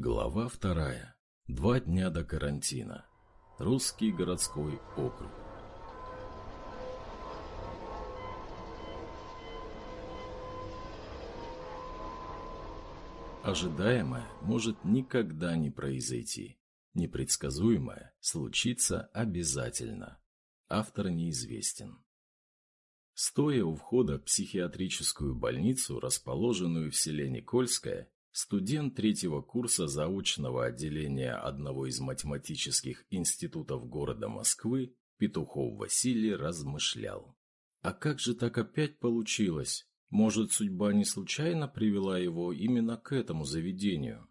Глава вторая. Два дня до карантина. Русский городской округ. Ожидаемое может никогда не произойти. Непредсказуемое случится обязательно. Автор неизвестен. Стоя у входа в психиатрическую больницу, расположенную в селе Никольское, студент третьего курса заочного отделения одного из математических институтов города Москвы Петухов Василий размышлял. А как же так опять получилось? Может, судьба не случайно привела его именно к этому заведению?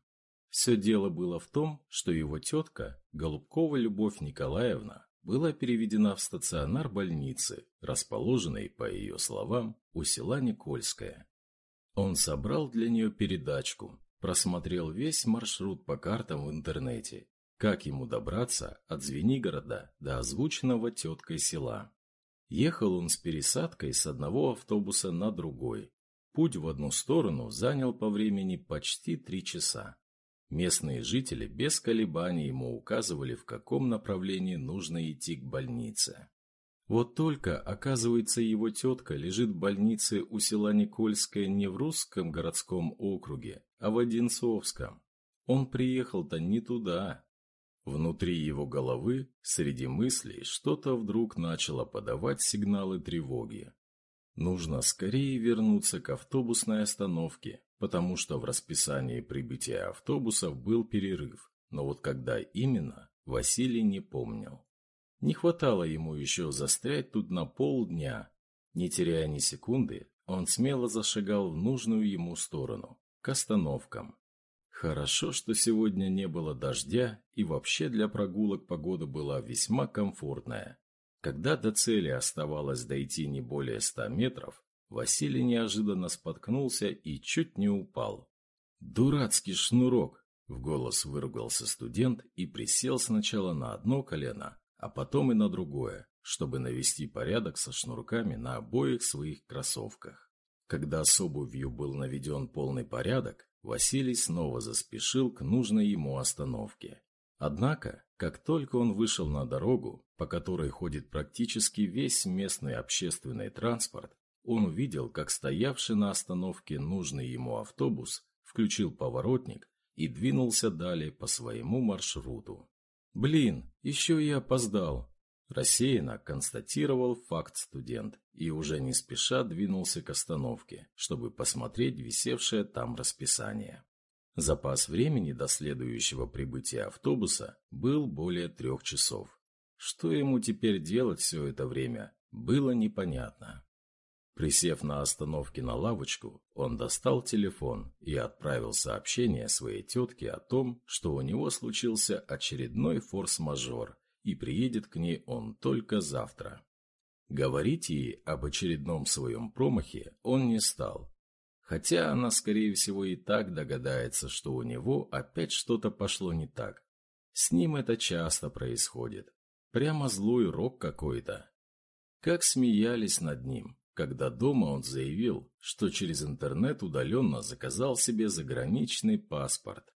Все дело было в том, что его тетка, Голубкова Любовь Николаевна, была переведена в стационар больницы, расположенной, по ее словам, у села Никольское. Он собрал для нее передачку, просмотрел весь маршрут по картам в интернете, как ему добраться от Звенигорода до озвученного теткой села. Ехал он с пересадкой с одного автобуса на другой. Путь в одну сторону занял по времени почти три часа. Местные жители без колебаний ему указывали, в каком направлении нужно идти к больнице. Вот только, оказывается, его тетка лежит в больнице у села Никольское не в русском городском округе, а в Одинцовском. Он приехал-то не туда. Внутри его головы, среди мыслей, что-то вдруг начало подавать сигналы тревоги. Нужно скорее вернуться к автобусной остановке, потому что в расписании прибытия автобусов был перерыв, но вот когда именно, Василий не помнил. Не хватало ему еще застрять тут на полдня. Не теряя ни секунды, он смело зашагал в нужную ему сторону, к остановкам. Хорошо, что сегодня не было дождя, и вообще для прогулок погода была весьма комфортная. Когда до цели оставалось дойти не более ста метров, Василий неожиданно споткнулся и чуть не упал. «Дурацкий шнурок!» — в голос выругался студент и присел сначала на одно колено, а потом и на другое, чтобы навести порядок со шнурками на обоих своих кроссовках. Когда с обувью был наведен полный порядок, Василий снова заспешил к нужной ему остановке. Однако, как только он вышел на дорогу, по которой ходит практически весь местный общественный транспорт, он увидел, как стоявший на остановке нужный ему автобус включил поворотник и двинулся далее по своему маршруту. «Блин, еще и опоздал!» Рассеянно констатировал факт студент и уже не спеша двинулся к остановке, чтобы посмотреть висевшее там расписание. Запас времени до следующего прибытия автобуса был более трех часов. Что ему теперь делать все это время, было непонятно. Присев на остановке на лавочку, он достал телефон и отправил сообщение своей тетке о том, что у него случился очередной форс-мажор, и приедет к ней он только завтра. Говорить ей об очередном своем промахе он не стал, хотя она, скорее всего, и так догадается, что у него опять что-то пошло не так. С ним это часто происходит. Прямо злой рок какой-то. Как смеялись над ним, когда дома он заявил, что через интернет удаленно заказал себе заграничный паспорт.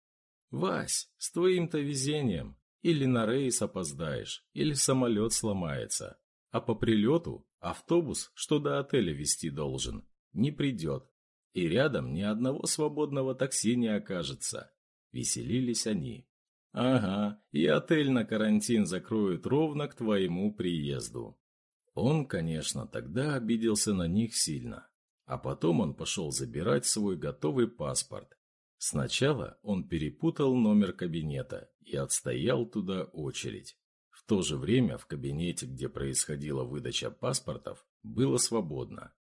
«Вась, с твоим-то везением или на рейс опоздаешь, или самолет сломается, а по прилету автобус, что до отеля везти должен, не придет, и рядом ни одного свободного такси не окажется». Веселились они. «Ага, и отель на карантин закроют ровно к твоему приезду». Он, конечно, тогда обиделся на них сильно. А потом он пошел забирать свой готовый паспорт. Сначала он перепутал номер кабинета и отстоял туда очередь. В то же время в кабинете, где происходила выдача паспортов, было свободно.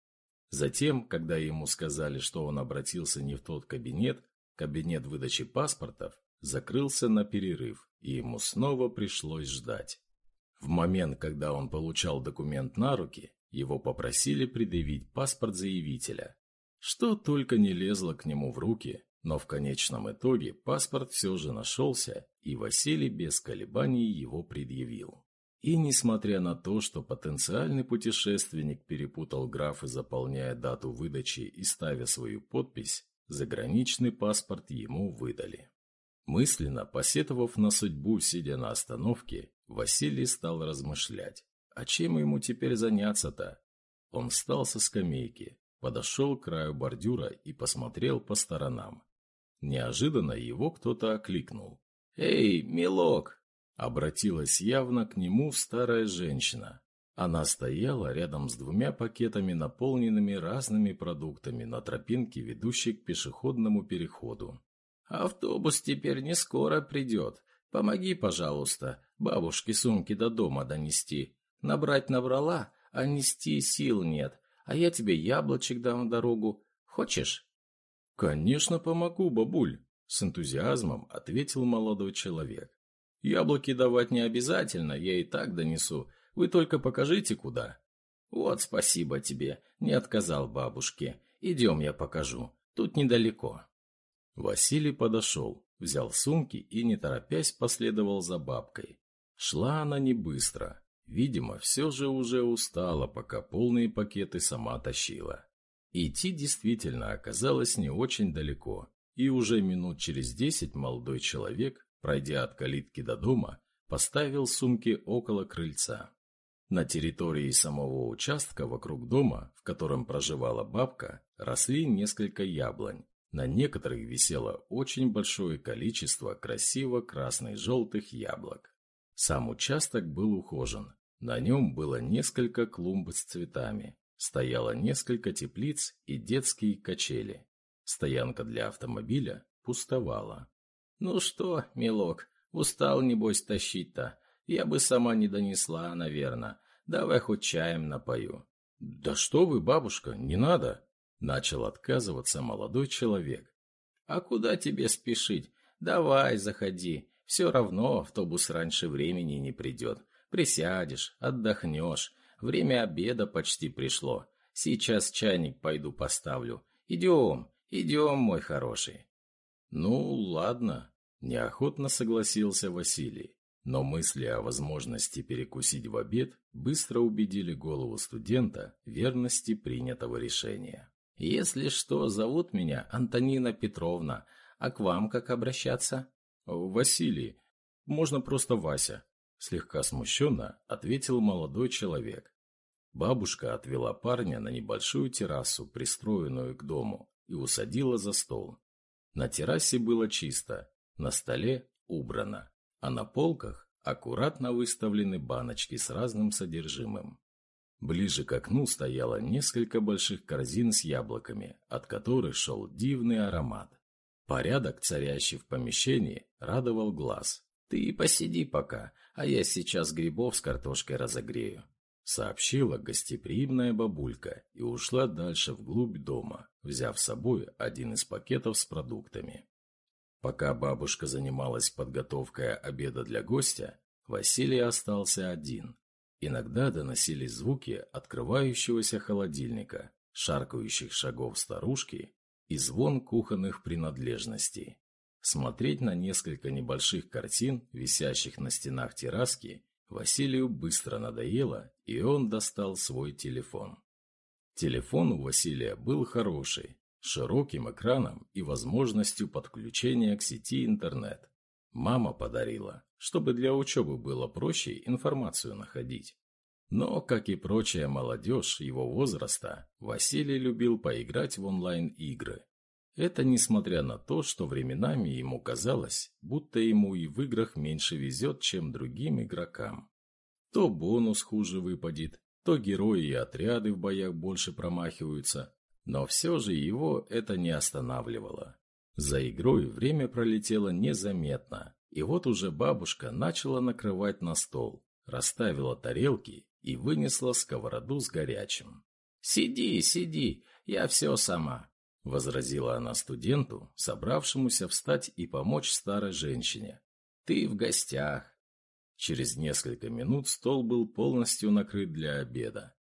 Затем, когда ему сказали, что он обратился не в тот кабинет, кабинет выдачи паспортов закрылся на перерыв, и ему снова пришлось ждать. В момент, когда он получал документ на руки, его попросили предъявить паспорт заявителя. Что только не лезло к нему в руки, но в конечном итоге паспорт все же нашелся, и Василий без колебаний его предъявил. И несмотря на то, что потенциальный путешественник перепутал графы, заполняя дату выдачи и ставя свою подпись, заграничный паспорт ему выдали. Мысленно посетовав на судьбу, сидя на остановке, Василий стал размышлять. А чем ему теперь заняться-то? Он встал со скамейки, подошел к краю бордюра и посмотрел по сторонам. Неожиданно его кто-то окликнул. «Эй, милок!» Обратилась явно к нему старая женщина. Она стояла рядом с двумя пакетами, наполненными разными продуктами на тропинке, ведущей к пешеходному переходу. «Автобус теперь не скоро придет. Помоги, пожалуйста, бабушке сумки до дома донести. Набрать набрала, а нести сил нет. А я тебе яблочек дам дорогу. Хочешь?» «Конечно помогу, бабуль», — с энтузиазмом ответил молодой человек. «Яблоки давать не обязательно, я и так донесу. Вы только покажите, куда». «Вот спасибо тебе, не отказал бабушке. Идем, я покажу. Тут недалеко». Василий подошел, взял сумки и, не торопясь, последовал за бабкой. Шла она не быстро. Видимо, все же уже устала, пока полные пакеты сама тащила. Идти действительно оказалось не очень далеко, и уже минут через десять молодой человек, пройдя от калитки до дома, поставил сумки около крыльца. На территории самого участка вокруг дома, в котором проживала бабка, росли несколько яблонь. На некоторых висело очень большое количество красиво красно-желтых яблок. Сам участок был ухожен. На нем было несколько клумб с цветами. Стояло несколько теплиц и детские качели. Стоянка для автомобиля пустовала. «Ну что, милок, устал, небось, тащить-то? Я бы сама не донесла, наверное. Давай хоть чаем напою». «Да что вы, бабушка, не надо!» Начал отказываться молодой человек. «А куда тебе спешить? Давай, заходи. Все равно автобус раньше времени не придет. Присядешь, отдохнешь. Время обеда почти пришло. Сейчас чайник пойду поставлю. Идем, идем, мой хороший. Ну, ладно, неохотно согласился Василий. Но мысли о возможности перекусить в обед быстро убедили голову студента верности принятого решения. «Если что, зовут меня Антонина Петровна. А к вам как обращаться?» «Василий. Можно просто Вася», Слегка смущенно ответил молодой человек. Бабушка отвела парня на небольшую террасу, пристроенную к дому, и усадила за стол. На террасе было чисто, на столе убрано, а на полках аккуратно выставлены баночки с разным содержимым. Ближе к окну стояло несколько больших корзин с яблоками, от которых шел дивный аромат. Порядок, царящий в помещении, радовал глаз. «Ты посиди пока, а я сейчас грибов с картошкой разогрею», — сообщила гостеприимная бабулька и ушла дальше вглубь дома, взяв с собой один из пакетов с продуктами. Пока бабушка занималась подготовкой обеда для гостя, Василий остался один. Иногда доносились звуки открывающегося холодильника, шаркающих шагов старушки и звон кухонных принадлежностей. Смотреть на несколько небольших картин, висящих на стенах терраски, Василию быстро надоело, и он достал свой телефон. Телефон у Василия был хороший, широким экраном и возможностью подключения к сети интернет. Мама подарила, чтобы для учебы было проще информацию находить. Но, как и прочая молодежь его возраста, Василий любил поиграть в онлайн-игры. Это несмотря на то, что временами ему казалось, будто ему и в играх меньше везет, чем другим игрокам. То бонус хуже выпадет, то герои и отряды в боях больше промахиваются, но все же его это не останавливало. За игрой время пролетело незаметно, и вот уже бабушка начала накрывать на стол, расставила тарелки и вынесла сковороду с горячим. «Сиди, сиди, я все сама», — возразила она студенту, собравшемуся встать и помочь старой женщине. «Ты в гостях». Через несколько минут стол был полностью накрыт для обеда.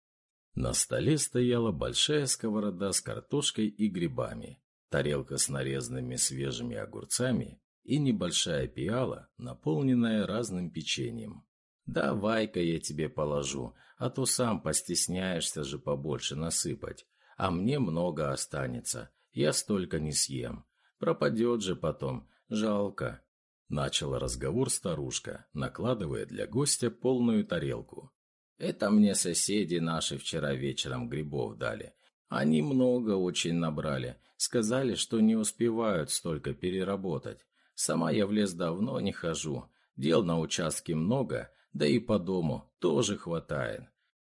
На столе стояла большая сковорода с картошкой и грибами, тарелка с нарезанными свежими огурцами и небольшая пиала, наполненная разным печеньем. «Давай-ка я тебе положу, а то сам постесняешься же побольше насыпать а мне много останется. Я столько не съем. Пропадет же потом. Жалко. Начала разговор старушка, накладывая для гостя полную тарелку. «Это мне соседи наши вчера вечером грибов дали. Они много очень набрали. Сказали, что не успевают столько переработать. Сама я в лес давно не хожу. Дел на участке много, да и по дому тоже хватает.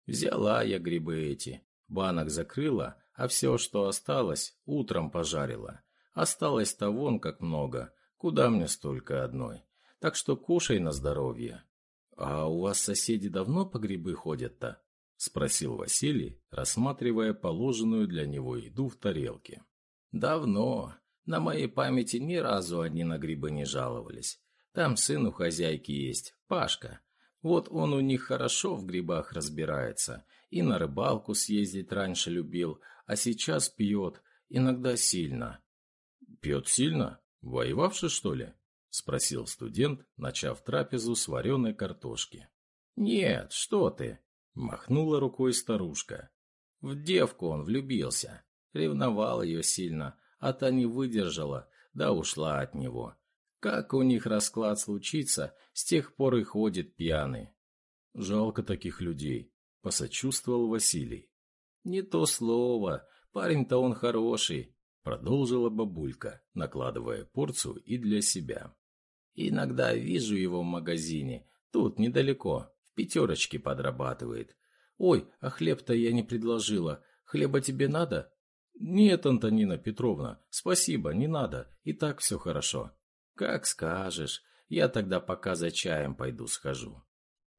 Взяла я грибы эти, банок закрыла, а все, что осталось, утром пожарила. Осталось-то вон как много, куда мне столько одной. Так что кушай на здоровье. А у вас соседи давно по грибы ходят-то? Спросил Василий, рассматривая положенную для него еду в тарелке. Давно. На моей памяти ни разу они на грибы не жаловались. Там сын у хозяйки есть, Пашка. Вот он у них хорошо в грибах разбирается. И на рыбалку съездить раньше любил, а сейчас пьет, иногда сильно. «Пьет сильно? Воевавший, что ли?» — спросил студент, начав трапезу с вареной картошки. «Нет, что ты!» — махнула рукой старушка. В девку он влюбился. Ревновал ее сильно, а та не выдержала, да ушла от него. Как у них расклад случится, с тех пор и ходит пьяный. Жалко таких людей, посочувствовал Василий. Не то слово, парень-то он хороший, продолжила бабулька, накладывая порцию и для себя. Иногда вижу его в магазине, тут недалеко, в пятерочке подрабатывает. Ой, а хлеб-то я не предложила. Хлеба тебе надо? Нет, Антонина Петровна, спасибо, не надо, и так все хорошо. «Как скажешь. Я тогда пока за чаем пойду схожу».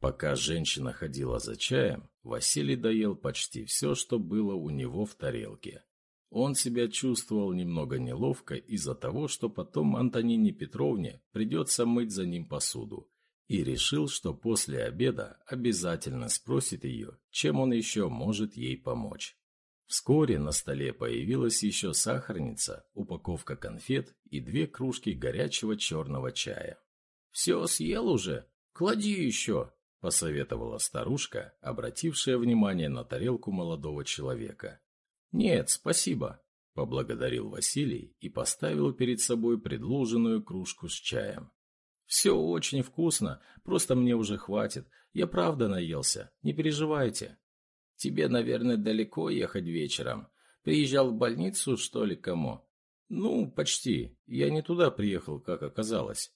Пока женщина ходила за чаем, Василий доел почти все, что было у него в тарелке. Он себя чувствовал немного неловко из-за того, что потом Антонине Петровне придется мыть за ним посуду, и решил, что после обеда обязательно спросит ее, чем он еще может ей помочь. Вскоре на столе появилась еще сахарница, упаковка конфет и две кружки горячего черного чая. «Все съел уже? Клади еще!» – посоветовала старушка, обратившая внимание на тарелку молодого человека. «Нет, спасибо», – поблагодарил Василий и поставил перед собой предложенную кружку с чаем. «Все очень вкусно, просто мне уже хватит. Я правда наелся, не переживайте». Тебе, наверное, далеко ехать вечером. Приезжал в больницу, что ли, кому? Ну, почти. Я не туда приехал, как оказалось.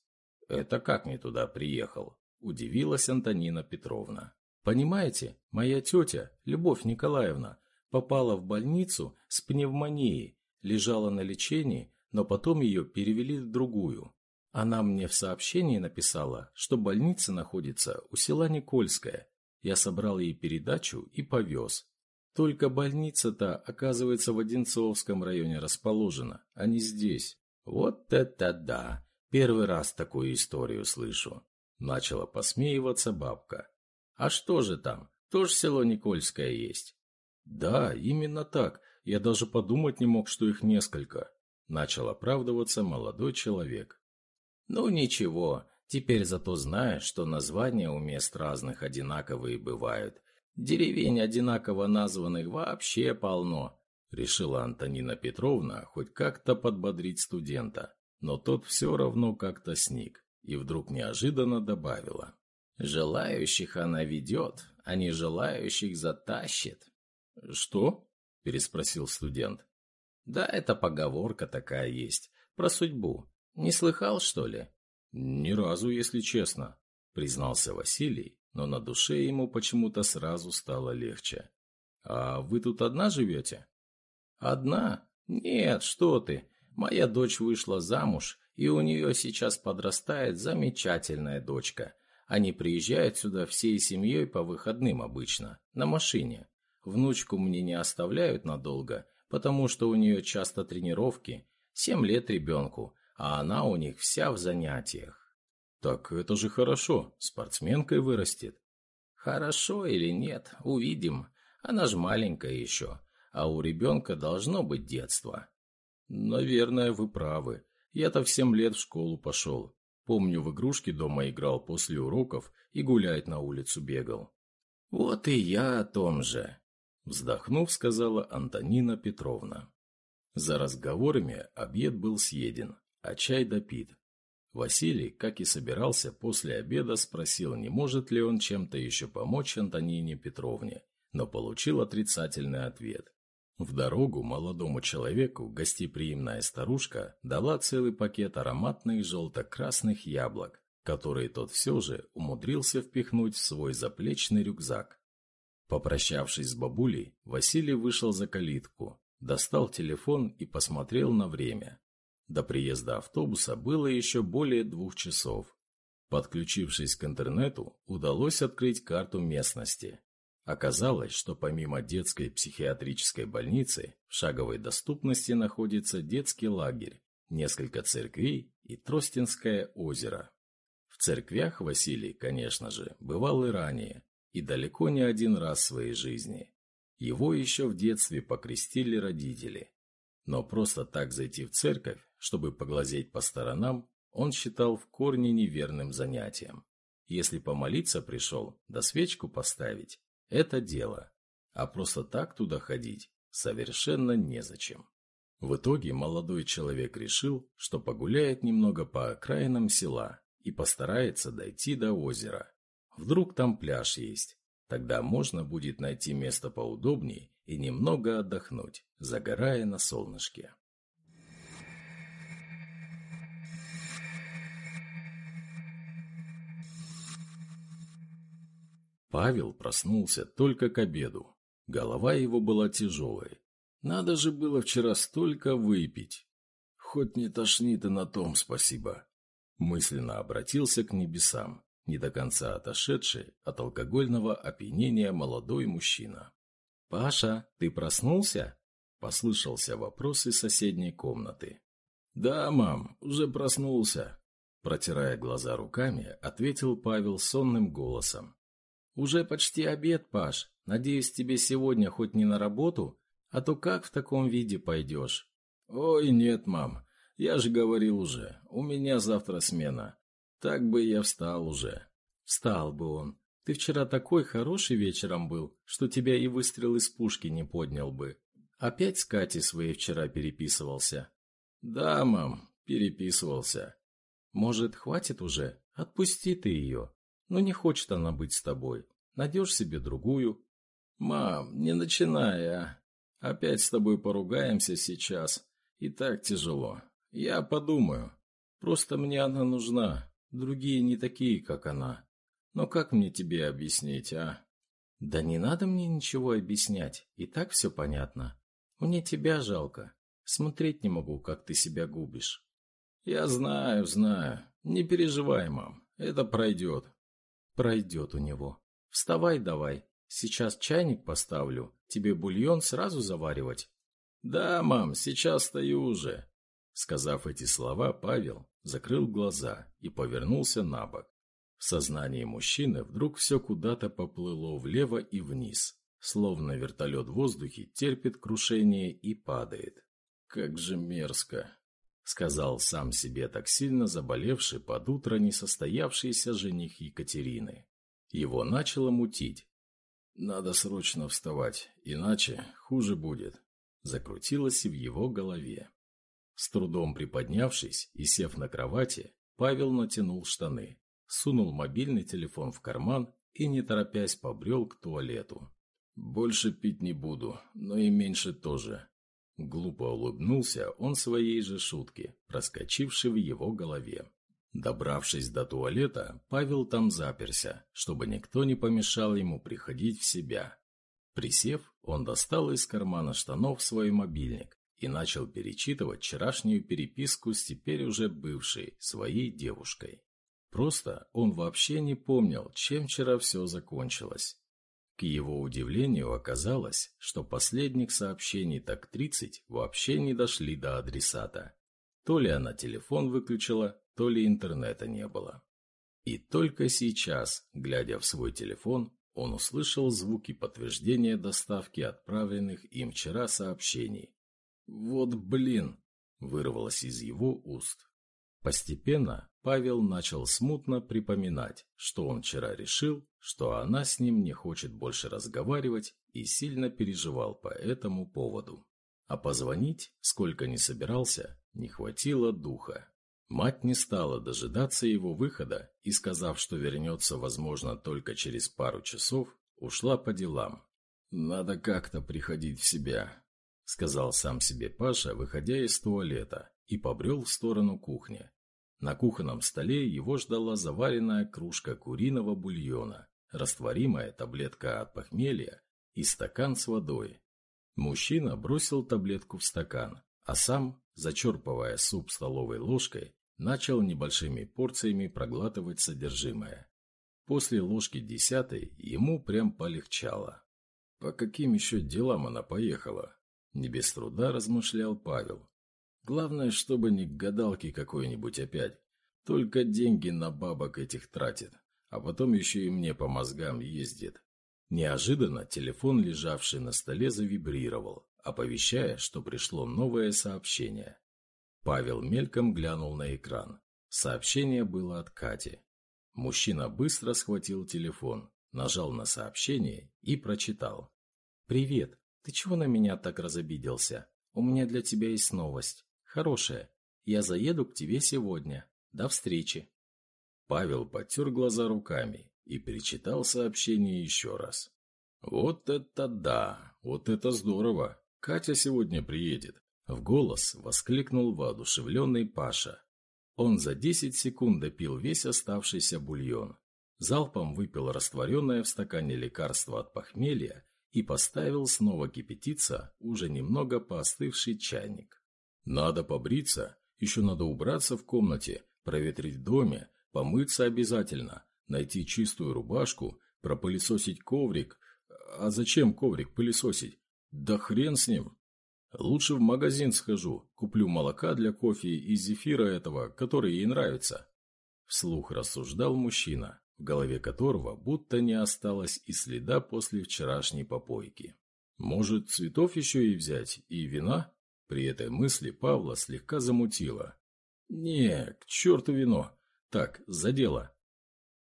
Это как не туда приехал? Удивилась Антонина Петровна. Понимаете, моя тетя, Любовь Николаевна, попала в больницу с пневмонией, лежала на лечении, но потом ее перевели в другую. Она мне в сообщении написала, что больница находится у села Никольское, я собрал ей передачу и повез. Только больница-то, оказывается, в Одинцовском районе расположена, а не здесь. Вот это да! Первый раз такую историю слышу. Начала посмеиваться бабка. А что же там? Тоже село Никольское есть? Да, именно так. Я даже подумать не мог, что их несколько. Начал оправдываться молодой человек. Ну ничего, Теперь зато знаешь, что названия у мест разных одинаковые бывают. Деревень одинаково названных вообще полно. Решила Антонина Петровна хоть как-то подбодрить студента. Но тот все равно как-то сник. И вдруг неожиданно добавила. Желающих она ведет, а не желающих затащит. Что? Переспросил студент. Да, это поговорка такая есть. Про судьбу. Не слыхал, что ли? «Ни разу, если честно», — признался Василий, но на душе ему почему-то сразу стало легче. «А вы тут одна живете?» «Одна? Нет, что ты. Моя дочь вышла замуж, и у нее сейчас подрастает замечательная дочка. Они приезжают сюда всей семьей по выходным обычно, на машине. Внучку мне не оставляют надолго, потому что у нее часто тренировки. Семь лет ребенку, а она у них вся в занятиях. Так это же хорошо, спортсменкой вырастет. Хорошо или нет, увидим. Она ж маленькая еще, а у ребенка должно быть детство. Наверное, вы правы. Я-то в семь лет в школу пошел. Помню, в игрушки дома играл после уроков и гулять на улицу бегал. Вот и я о том же. Вздохнув, сказала Антонина Петровна. За разговорами обед был съеден, а чай допит. Василий, как и собирался, после обеда спросил, не может ли он чем-то еще помочь Антонине Петровне, но получил отрицательный ответ. В дорогу молодому человеку гостеприимная старушка дала целый пакет ароматных желто-красных яблок, которые тот все же умудрился впихнуть в свой заплечный рюкзак. Попрощавшись с бабулей, Василий вышел за калитку, достал телефон и посмотрел на время. До приезда автобуса было еще более двух часов. Подключившись к интернету, удалось открыть карту местности. Оказалось, что помимо детской психиатрической больницы, в шаговой доступности находится детский лагерь, несколько церквей и Тростинское озеро. В церквях Василий, конечно же, бывал и ранее, и далеко не один раз в своей жизни. Его еще в детстве покрестили родители. Но просто так зайти в церковь, чтобы поглазеть по сторонам, он считал в корне неверным занятием. Если помолиться пришел, да свечку поставить, это дело. А просто так туда ходить совершенно незачем. В итоге молодой человек решил, что погуляет немного по окраинам села и постарается дойти до озера. Вдруг там пляж есть. Тогда можно будет найти место поудобнее и немного отдохнуть, загорая на солнышке. Павел проснулся только к обеду. Голова его была тяжелой. Надо же было вчера столько выпить. Хоть не тошнит и на том спасибо. Мысленно обратился к небесам, не до конца отошедший от алкогольного опьянения молодой мужчина. «Паша, ты проснулся?» – послышался вопрос из соседней комнаты. «Да, мам, уже проснулся», – протирая глаза руками, ответил Павел сонным голосом. «Уже почти обед, Паш. Надеюсь, тебе сегодня хоть не на работу, а то как в таком виде пойдешь?» «Ой, нет, мам, я же говорил уже, у меня завтра смена. Так бы я встал уже». «Встал бы он. Ты вчера такой хороший вечером был, что тебя и выстрел из пушки не поднял бы. Опять с Катей своей вчера переписывался?» «Да, мам, переписывался». «Может, хватит уже? Отпусти ты ее. Ну, не хочет она быть с тобой. Найдешь себе другую». «Мам, не начинай, а. Опять с тобой поругаемся сейчас. И так тяжело. Я подумаю. Просто мне она нужна. Другие не такие, как она. Но как мне тебе объяснить, а? Да не надо мне ничего объяснять. И так все понятно. Мне тебя жалко. Смотреть не могу, как ты себя губишь. Я знаю, знаю. Не переживай, мам. Это пройдет. Пройдет у него. Вставай давай. Сейчас чайник поставлю. Тебе бульон сразу заваривать. Да, мам, сейчас стою уже. Сказав эти слова, Павел закрыл глаза и повернулся на бок. В сознании мужчины вдруг все куда-то поплыло влево и вниз, словно вертолет в воздухе терпит крушение и падает. «Как же мерзко!» — сказал сам себе так сильно заболевший под утро несостоявшийся жених Екатерины. Его начало мутить. «Надо срочно вставать, иначе хуже будет», — закрутилось в его голове. С трудом приподнявшись и сев на кровати, Павел натянул штаны, сунул мобильный телефон в карман и, не торопясь, побрел к туалету. «Больше пить не буду, но и меньше тоже». Глупо улыбнулся он своей же шутке, проскочившей в его голове. Добравшись до туалета, Павел там заперся, чтобы никто не помешал ему приходить в себя. Присев, он достал из кармана штанов свой мобильник и начал перечитывать вчерашнюю переписку с теперь уже бывшей, своей девушкой. Просто он вообще не помнил, чем вчера все закончилось. К его удивлению оказалось, что последних сообщений так 30 вообще не дошли до адресата. То ли она телефон выключила, то ли интернета не было. И только сейчас, глядя в свой телефон, он услышал звуки подтверждения доставки отправленных им вчера сообщений. «Вот блин!» – вырвалось из его уст. Постепенно Павел начал смутно припоминать, что он вчера решил, что она с ним не хочет больше разговаривать и сильно переживал по этому поводу. А позвонить, сколько ни собирался, не хватило духа. Мать не стала дожидаться его выхода и, сказав, что вернется, возможно, только через пару часов, ушла по делам. «Надо как-то приходить в себя», — сказал сам себе Паша, выходя из туалета, и побрел в сторону кухни. На кухонном столе его ждала заваренная кружка куриного бульона, растворимая таблетка от похмелья и стакан с водой. Мужчина бросил таблетку в стакан, а сам, зачерпывая суп столовой ложкой, начал небольшими порциями проглатывать содержимое. После ложки десятой ему прям полегчало. По каким еще делам она поехала? Не без труда размышлял Павел. Главное, чтобы не к гадалке какой-нибудь опять. Только деньги на бабок этих тратит, а потом еще и мне по мозгам ездит. Неожиданно телефон, лежавший на столе, завибрировал, оповещая, что пришло новое сообщение. Павел мельком глянул на экран. Сообщение было от Кати. Мужчина быстро схватил телефон, нажал на сообщение и прочитал. «Привет. Ты чего на меня так разобиделся? У меня для тебя есть новость. Хорошая. Я заеду к тебе сегодня. До встречи». Павел потер глаза руками и перечитал сообщение еще раз. «Вот это да! Вот это здорово! Катя сегодня приедет!» В голос воскликнул воодушевленный Паша. Он за десять секунд допил весь оставшийся бульон. Залпом выпил растворенное в стакане лекарство от похмелья и поставил снова кипятиться уже немного поостывший чайник. «Надо побриться, еще надо убраться в комнате, проветрить в доме, помыться обязательно, найти чистую рубашку, пропылесосить коврик. А зачем коврик пылесосить? Да хрен с ним. Лучше в магазин схожу, куплю молока для кофе и зефира этого, который ей нравится. Вслух рассуждал мужчина, в голове которого будто не осталось и следа после вчерашней попойки. Может, цветов еще и взять, и вина? При этой мысли Павла слегка замутило. Не, к черту вино. Так, за дело.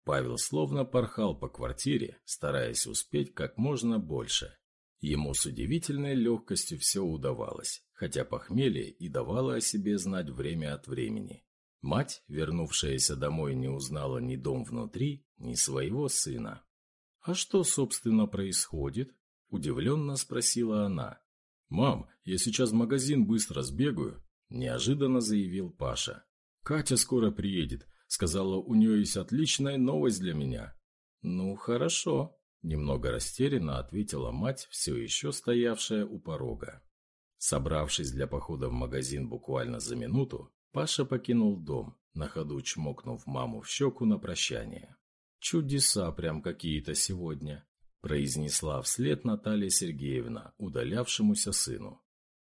Павел словно порхал по квартире, стараясь успеть как можно больше. Ему с удивительной легкостью все удавалось, хотя похмелье и давало о себе знать время от времени. Мать, вернувшаяся домой, не узнала ни дом внутри, ни своего сына. «А что, собственно, происходит?» – удивленно спросила она. «Мам, я сейчас в магазин быстро сбегаю», – неожиданно заявил Паша. «Катя скоро приедет, Сказала, у нее есть отличная новость для меня. Ну, хорошо. Немного растерянно ответила мать, все еще стоявшая у порога. Собравшись для похода в магазин буквально за минуту, Паша покинул дом, на ходу чмокнув маму в щеку на прощание. «Чудеса прям какие-то сегодня», – произнесла вслед Наталья Сергеевна, удалявшемуся сыну.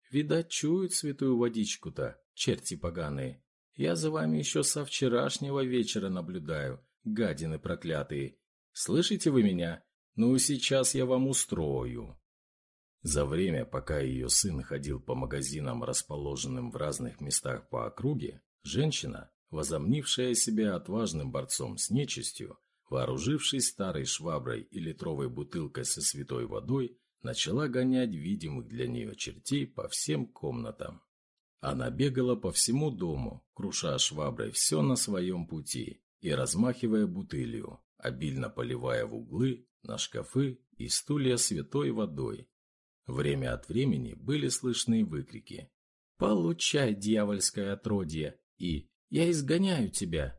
«Видать, чуют святую водичку-то, черти поганые. Я за вами еще со вчерашнего вечера наблюдаю, гадины проклятые. Слышите вы меня? Ну, сейчас я вам устрою». За время, пока ее сын ходил по магазинам, расположенным в разных местах по округе, женщина, возомнившая себя отважным борцом с нечистью, вооружившись старой шваброй и литровой бутылкой со святой водой, начала гонять видимых для нее чертей по всем комнатам. Она бегала по всему дому, круша шваброй все на своем пути и размахивая бутылью, обильно поливая в углы, на шкафы и стулья святой водой. Время от времени были слышны выкрики «Получай, дьявольское отродье!» и «Я изгоняю тебя!»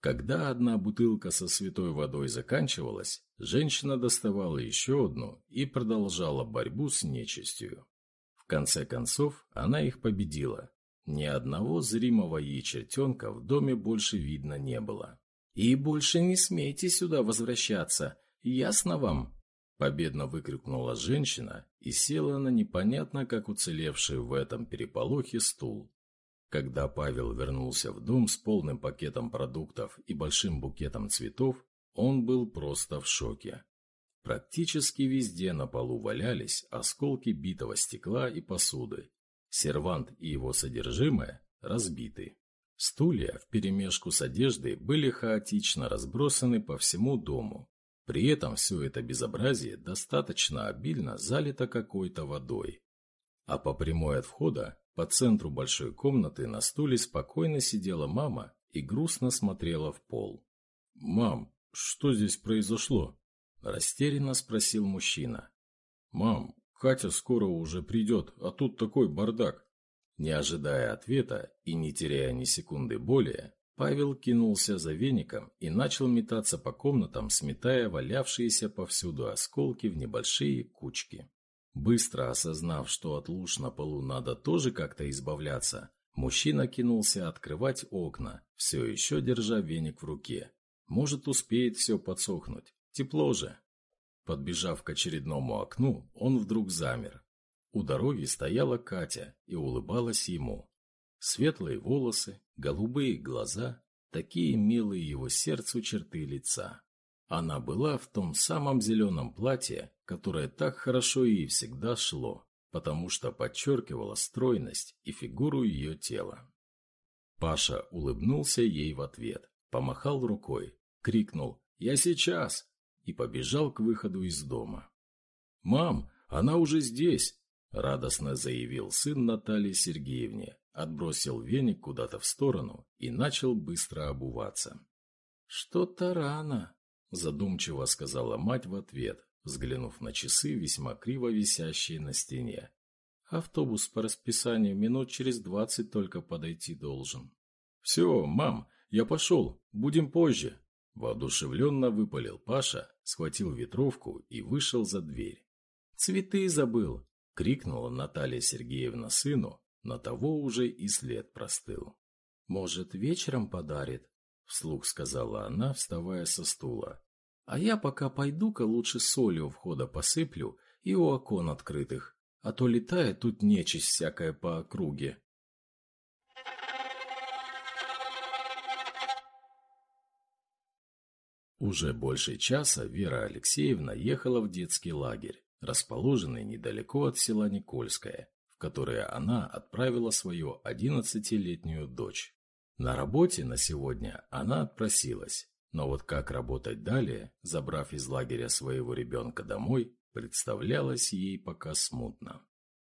Когда одна бутылка со святой водой заканчивалась, женщина доставала еще одну и продолжала борьбу с нечистью. В конце концов, она их победила. Ни одного зримого ей в доме больше видно не было. «И больше не смейте сюда возвращаться, ясно вам?» Победно выкрикнула женщина и села на непонятно как уцелевший в этом переполохе стул. Когда Павел вернулся в дом с полным пакетом продуктов и большим букетом цветов, он был просто в шоке. Практически везде на полу валялись осколки битого стекла и посуды. Сервант и его содержимое разбиты. Стулья вперемешку с одеждой были хаотично разбросаны по всему дому. При этом все это безобразие достаточно обильно залито какой-то водой. А по прямой от входа По центру большой комнаты на стуле спокойно сидела мама и грустно смотрела в пол. «Мам, что здесь произошло?» – растерянно спросил мужчина. «Мам, Катя скоро уже придет, а тут такой бардак». Не ожидая ответа и не теряя ни секунды более, Павел кинулся за веником и начал метаться по комнатам, сметая валявшиеся повсюду осколки в небольшие кучки. Быстро осознав, что от луж на полу надо тоже как-то избавляться, мужчина кинулся открывать окна, все еще держа веник в руке. Может, успеет все подсохнуть. Тепло же. Подбежав к очередному окну, он вдруг замер. У дороги стояла Катя и улыбалась ему. Светлые волосы, голубые глаза, такие милые его сердцу черты лица. Она была в том самом зеленом платье, которое так хорошо ей всегда шло, потому что подчеркивало стройность и фигуру ее тела. Паша улыбнулся ей в ответ, помахал рукой, крикнул «Я сейчас!» и побежал к выходу из дома. «Мам, она уже здесь!» – радостно заявил сын Натальи Сергеевне, отбросил веник куда-то в сторону и начал быстро обуваться. «Что-то рано», – задумчиво сказала мать в ответ, взглянув на часы, весьма криво висящие на стене. «Автобус по расписанию минут через двадцать только подойти должен». «Все, мам, я пошел, будем позже», – воодушевленно выпалил Паша, схватил ветровку и вышел за дверь. «Цветы забыл!» – крикнула Наталья Сергеевна сыну, на того уже и след простыл. «Может, вечером подарит?» — вслух сказала она, вставая со стула. «А я пока пойду-ка лучше солью входа посыплю и у окон открытых, а то летает тут нечисть всякая по округе». Уже больше часа Вера Алексеевна ехала в детский лагерь, расположенный недалеко от села Никольское, в которое она отправила свою одиннадцатилетнюю дочь. На работе на сегодня она отпросилась, но вот как работать далее, забрав из лагеря своего ребенка домой, представлялось ей пока смутно.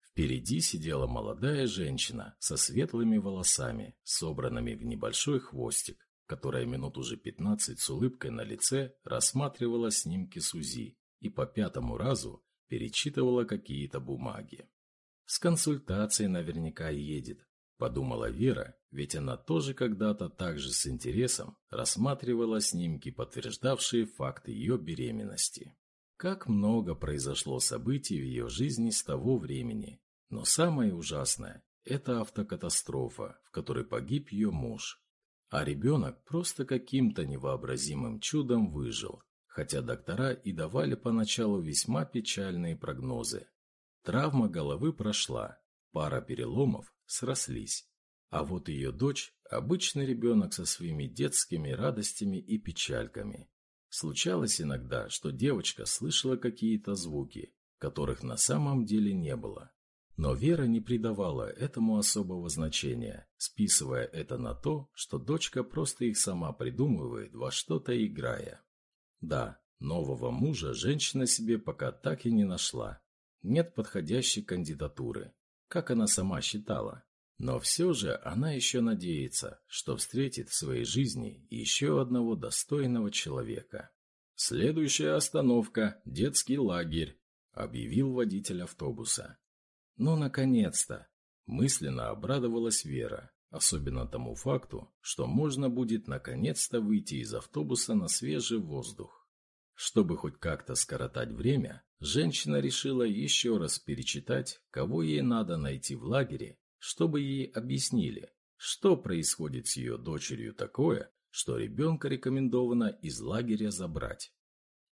Впереди сидела молодая женщина со светлыми волосами, собранными в небольшой хвостик, которая минут уже пятнадцать с улыбкой на лице рассматривала снимки Сузи и по пятому разу перечитывала какие-то бумаги. С консультацией наверняка едет, подумала Вера, ведь она тоже когда-то так же с интересом рассматривала снимки, подтверждавшие факт ее беременности. Как много произошло событий в ее жизни с того времени. Но самое ужасное – это автокатастрофа, в которой погиб ее муж. А ребенок просто каким-то невообразимым чудом выжил, хотя доктора и давали поначалу весьма печальные прогнозы. Травма головы прошла, пара переломов срослись. А вот ее дочь – обычный ребенок со своими детскими радостями и печальками. Случалось иногда, что девочка слышала какие-то звуки, которых на самом деле не было. Но Вера не придавала этому особого значения, списывая это на то, что дочка просто их сама придумывает во что-то играя. Да, нового мужа женщина себе пока так и не нашла, нет подходящей кандидатуры, как она сама считала. Но все же она еще надеется, что встретит в своей жизни еще одного достойного человека. «Следующая остановка – детский лагерь», – объявил водитель автобуса. «Ну, наконец-то!» – мысленно обрадовалась Вера, особенно тому факту, что можно будет наконец-то выйти из автобуса на свежий воздух. Чтобы хоть как-то скоротать время, женщина решила еще раз перечитать, кого ей надо найти в лагере, чтобы ей объяснили, что происходит с ее дочерью такое, что ребенка рекомендовано из лагеря забрать.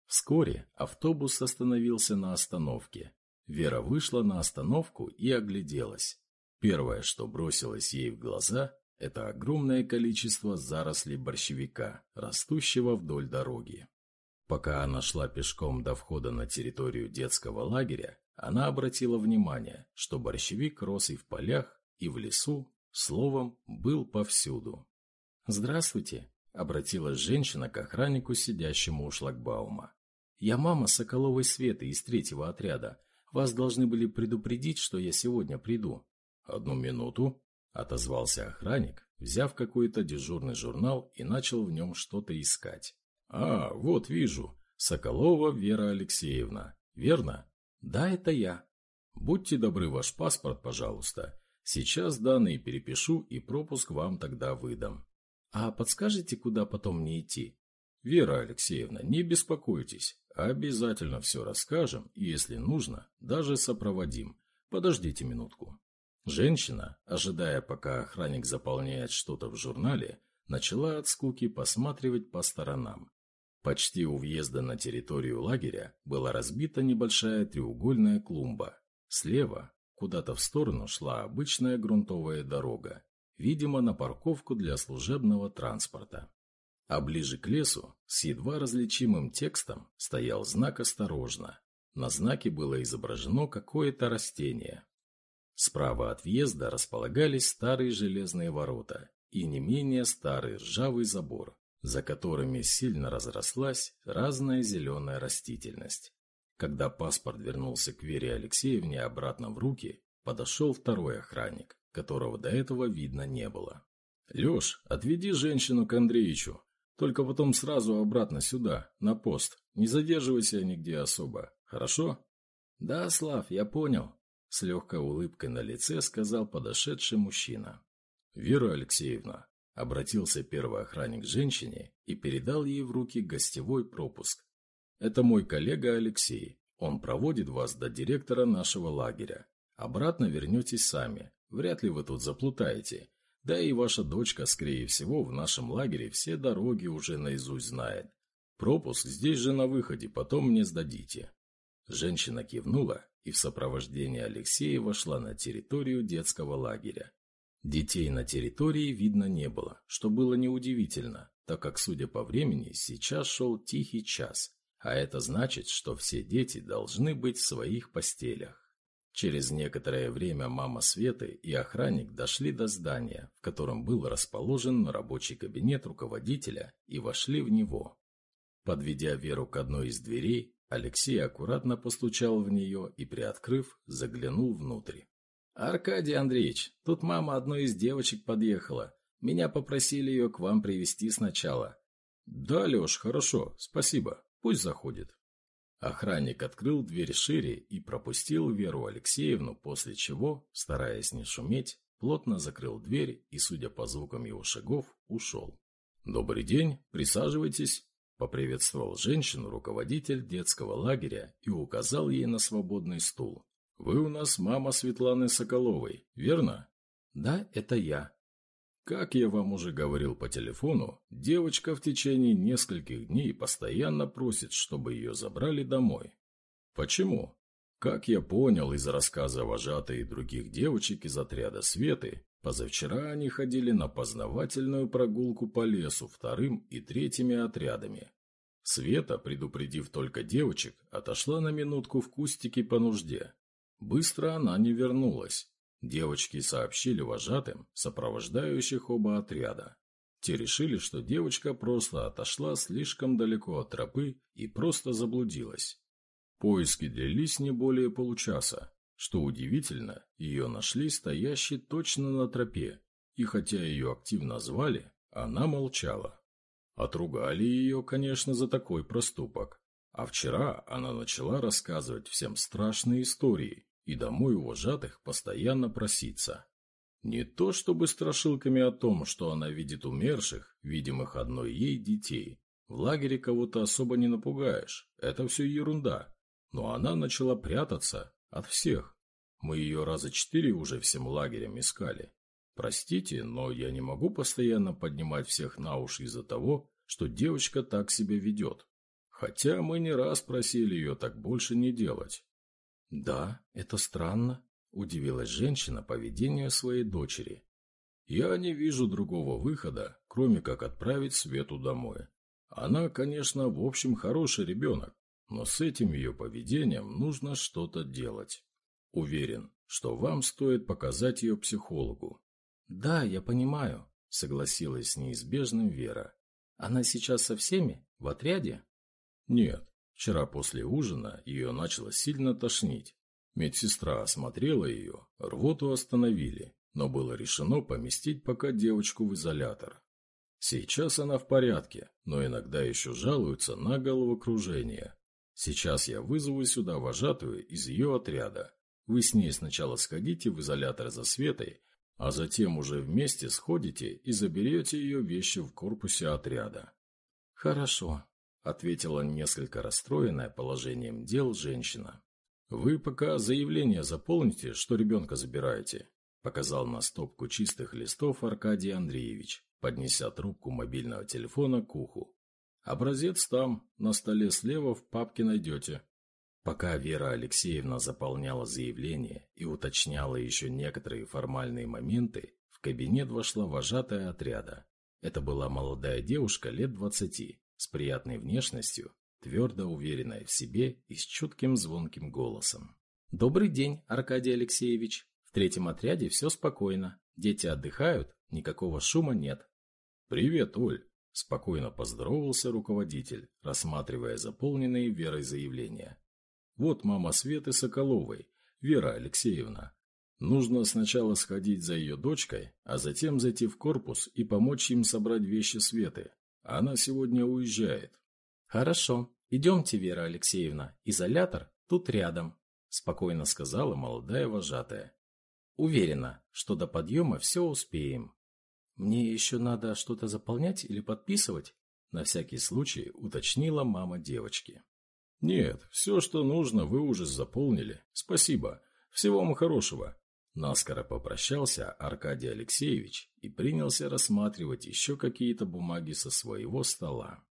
Вскоре автобус остановился на остановке. Вера вышла на остановку и огляделась. Первое, что бросилось ей в глаза, это огромное количество зарослей борщевика, растущего вдоль дороги. Пока она шла пешком до входа на территорию детского лагеря, она обратила внимание, что борщевик рос и в полях, и в лесу, словом, был повсюду. «Здравствуйте», — обратилась женщина к охраннику, сидящему у шлагбаума. «Я мама Соколовой Светы из третьего отряда. Вас должны были предупредить, что я сегодня приду». Одну минуту, отозвался охранник, взяв какой-то дежурный журнал и начал в нем что-то искать. А, вот вижу. Соколова Вера Алексеевна. Верно? Да, это я. Будьте добры, ваш паспорт, пожалуйста. Сейчас данные перепишу и пропуск вам тогда выдам. А подскажете, куда потом мне идти? Вера Алексеевна, не беспокойтесь. Обязательно все расскажем и, если нужно, даже сопроводим. Подождите минутку. Женщина, ожидая, пока охранник заполняет что-то в журнале, начала от скуки посматривать по сторонам. Почти у въезда на территорию лагеря была разбита небольшая треугольная клумба. Слева, куда-то в сторону, шла обычная грунтовая дорога, видимо, на парковку для служебного транспорта. А ближе к лесу, с едва различимым текстом, стоял знак «Осторожно». На знаке было изображено какое-то растение. Справа от въезда располагались старые железные ворота и не менее старый ржавый забор, за которыми сильно разрослась разная зеленая растительность. Когда паспорт вернулся к Вере Алексеевне обратно в руки, подошел второй охранник, которого до этого видно не было. «Леш, отведи женщину к Андреичу, только потом сразу обратно сюда, на пост. Не задерживайся нигде особо, хорошо? Да, Слав, я понял. С легкой улыбкой на лице сказал подошедший мужчина. Вера Алексеевна, обратился первый охранник женщине и передал ей в руки гостевой пропуск. Это мой коллега Алексей. Он проводит вас до директора нашего лагеря. Обратно вернетесь сами. Вряд ли вы тут заплутаете. Да и ваша дочка, скорее всего, в нашем лагере все дороги уже наизусть знает. Пропуск здесь же на выходе, потом мне сдадите». Женщина кивнула и в сопровождении Алексея вошла на территорию детского лагеря. Детей на территории видно не было, что было неудивительно, так как, судя по времени, сейчас шел тихий час, а это значит, что все дети должны быть в своих постелях. Через некоторое время мама Светы и охранник дошли до здания, в котором был расположен рабочий кабинет руководителя, и вошли в него. Подведя Веру к одной из дверей, Алексей аккуратно постучал в нее и, приоткрыв, заглянул внутрь. «Аркадий Андреевич, тут мама одной из девочек подъехала. Меня попросили ее к вам привести сначала». «Да, Леш, хорошо, спасибо. Пусть заходит». Охранник открыл дверь шире и пропустил Веру Алексеевну, после чего, стараясь не шуметь, плотно закрыл дверь и, судя по звукам его шагов, ушел. «Добрый день, присаживайтесь», — поприветствовал женщину руководитель детского лагеря и указал ей на свободный стул. «Вы у нас мама Светланы Соколовой, верно?» «Да, это я», как я вам уже говорил по телефону, девочка в течение нескольких дней постоянно просит, чтобы ее забрали домой. Почему? Как я понял из рассказа вожатой и других девочек из отряда Светы, позавчера они ходили на познавательную прогулку по лесу вторым и третьими отрядами. Света, предупредив только девочек, отошла на минутку в кустике по нужде. Быстро она не вернулась. Девочки сообщили вожатым, сопровождающих оба отряда. Те решили, что девочка просто отошла слишком далеко от тропы и просто заблудилась. Поиски длились не более получаса. Что удивительно, ее нашли стоящей точно на тропе, и хотя ее активно звали, она молчала. Отругали ее, конечно, за такой проступок. А вчера она начала рассказывать всем страшные истории, и домой у вожатых постоянно проситься. Не то чтобы страшилками о том, что она видит умерших, видимых одной ей детей. В лагере кого-то особо не напугаешь, это все ерунда. Но она начала прятаться от всех. Мы ее раза четыре уже всем лагерем искали. Простите, но я не могу постоянно поднимать всех на уши из-за того, что девочка так себя ведет. Хотя мы не раз просили ее так больше не делать. «Да, это странно», – удивилась женщина поведению своей дочери. «Я не вижу другого выхода, кроме как отправить Свету домой. Она, конечно, в общем хороший ребенок, но с этим ее поведением нужно что-то делать. Уверен, что вам стоит показать ее психологу». «Да, я понимаю», – согласилась с неизбежным Вера. «Она сейчас со всеми? В отряде?» «Нет, Вчера после ужина ее начало сильно тошнить. Медсестра осмотрела ее, рвоту остановили, но было решено поместить пока девочку в изолятор. Сейчас она в порядке, но иногда еще жалуется на головокружение. Сейчас я вызову сюда вожатую из ее отряда. Вы с ней сначала сходите в изолятор за Светой, а затем уже вместе сходите и заберете ее вещи в корпусе отряда. «Хорошо», — ответила несколько расстроенная положением дел женщина. «Вы пока заявление заполните, что ребенка забираете», – показал на стопку чистых листов Аркадий Андреевич, поднеся трубку мобильного телефона к уху. «Образец там, на столе слева в папке найдете». Пока Вера Алексеевна заполняла заявление и уточняла еще некоторые формальные моменты, в кабинет вошла вожатая отряда. Это была молодая девушка лет двадцати, с приятной внешностью твердо уверенная в себе и с чутким звонким голосом. «Добрый день, Аркадий Алексеевич. В третьем отряде все спокойно. Дети отдыхают, никакого шума нет». «Привет, Оль!» – спокойно поздоровался руководитель, рассматривая заполненные Верой заявления. «Вот мама Светы Соколовой, Вера Алексеевна. Нужно сначала сходить за ее дочкой, а затем зайти в корпус и помочь им собрать вещи Светы. Она сегодня уезжает. «Хорошо. Идемте, Вера Алексеевна. Изолятор тут рядом», – спокойно сказала молодая вожатая. «Уверена, что до подъема все успеем». «Мне еще надо что-то заполнять или подписывать?» На всякий случай уточнила мама девочки. «Нет, все, что нужно, вы уже заполнили. Спасибо. Всего вам хорошего». Наскоро попрощался Аркадий Алексеевич и принялся рассматривать еще какие-то бумаги со своего стола.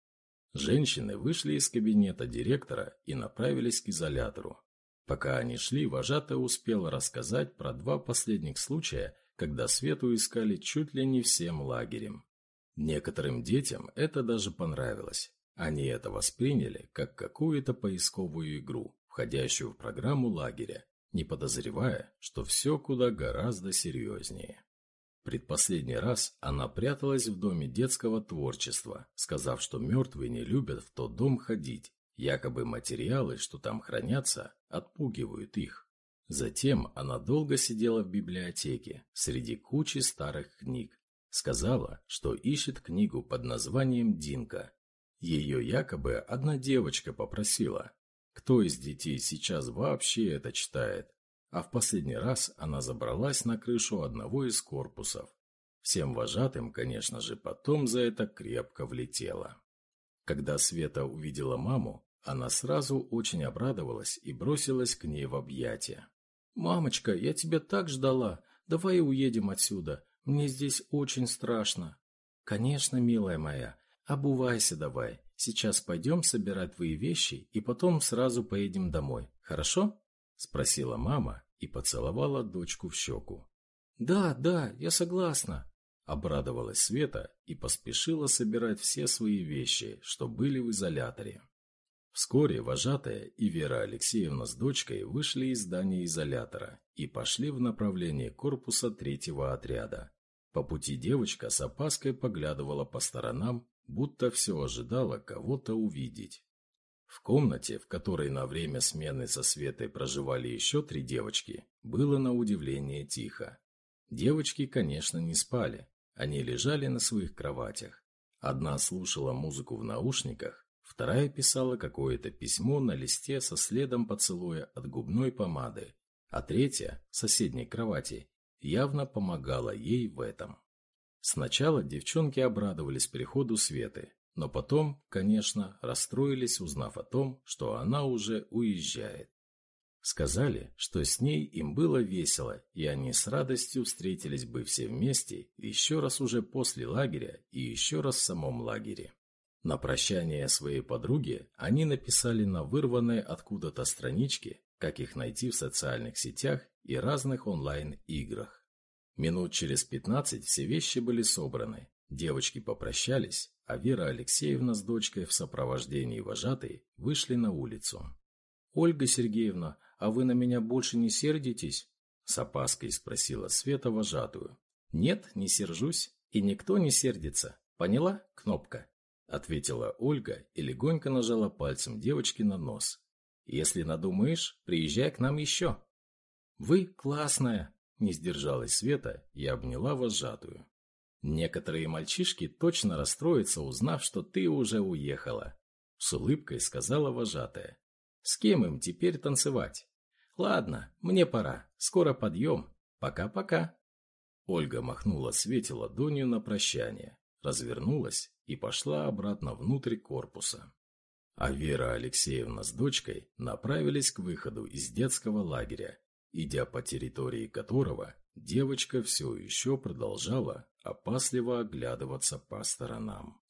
Женщины вышли из кабинета директора и направились к изолятору. Пока они шли, вожатая успела рассказать про два последних случая, когда Свету искали чуть ли не всем лагерем. Некоторым детям это даже понравилось. Они это восприняли как какую-то поисковую игру, входящую в программу лагеря, не подозревая, что все куда гораздо серьезнее. Предпоследний раз она пряталась в доме детского творчества, сказав, что мертвые не любят в тот дом ходить, якобы материалы, что там хранятся, отпугивают их. Затем она долго сидела в библиотеке, среди кучи старых книг. Сказала, что ищет книгу под названием «Динка». Ее якобы одна девочка попросила. Кто из детей сейчас вообще это читает? а в последний раз она забралась на крышу одного из корпусов. Всем вожатым, конечно же, потом за это крепко влетела. Когда Света увидела маму, она сразу очень обрадовалась и бросилась к ней в объятия. «Мамочка, я тебя так ждала. Давай уедем отсюда. Мне здесь очень страшно». «Конечно, милая моя. Обувайся давай. Сейчас пойдем собирать твои вещи и потом сразу поедем домой. Хорошо?» Спросила мама и поцеловала дочку в щеку. «Да, да, я согласна», — обрадовалась Света и поспешила собирать все свои вещи, что были в изоляторе. Вскоре вожатая и Вера Алексеевна с дочкой вышли из здания изолятора и пошли в направлении корпуса третьего отряда. По пути девочка с опаской поглядывала по сторонам, будто все ожидала кого-то увидеть. В комнате, в которой на время смены со Светой проживали еще три девочки, было на удивление тихо. Девочки, конечно, не спали. Они лежали на своих кроватях. Одна слушала музыку в наушниках, вторая писала какое-то письмо на листе со следом поцелуя от губной помады, а третья, в соседней кровати, явно помогала ей в этом. Сначала девчонки обрадовались приходу Светы, но потом, конечно, расстроились, узнав о том, что она уже уезжает. Сказали, что с ней им было весело, и они с радостью встретились бы все вместе, еще раз уже после лагеря и еще раз в самом лагере. На прощание своей подруге они написали на вырванной откуда-то страничке, как их найти в социальных сетях и разных онлайн-играх. Минут через пятнадцать все вещи были собраны, девочки попрощались, а Вера Алексеевна с дочкой в сопровождении вожатой вышли на улицу. «Ольга Сергеевна, а вы на меня больше не сердитесь?» С опаской спросила Света вожатую. «Нет, не сержусь, и никто не сердится. Поняла, Кнопка?» Ответила Ольга и легонько нажала пальцем девочки на нос. «Если надумаешь, приезжай к нам еще. «Вы классная!» – не сдержалась Света и обняла вожатую. «Некоторые мальчишки точно расстроятся, узнав, что ты уже уехала», – с улыбкой сказала вожатая. «С кем им теперь танцевать? Ладно, мне пора, скоро подъем. Пока-пока». Ольга махнула Свете ладонью на прощание, развернулась и пошла обратно внутрь корпуса. А Вера Алексеевна с дочкой направились к выходу из детского лагеря, идя по территории которого девочка все еще продолжала опасливо оглядываться по сторонам.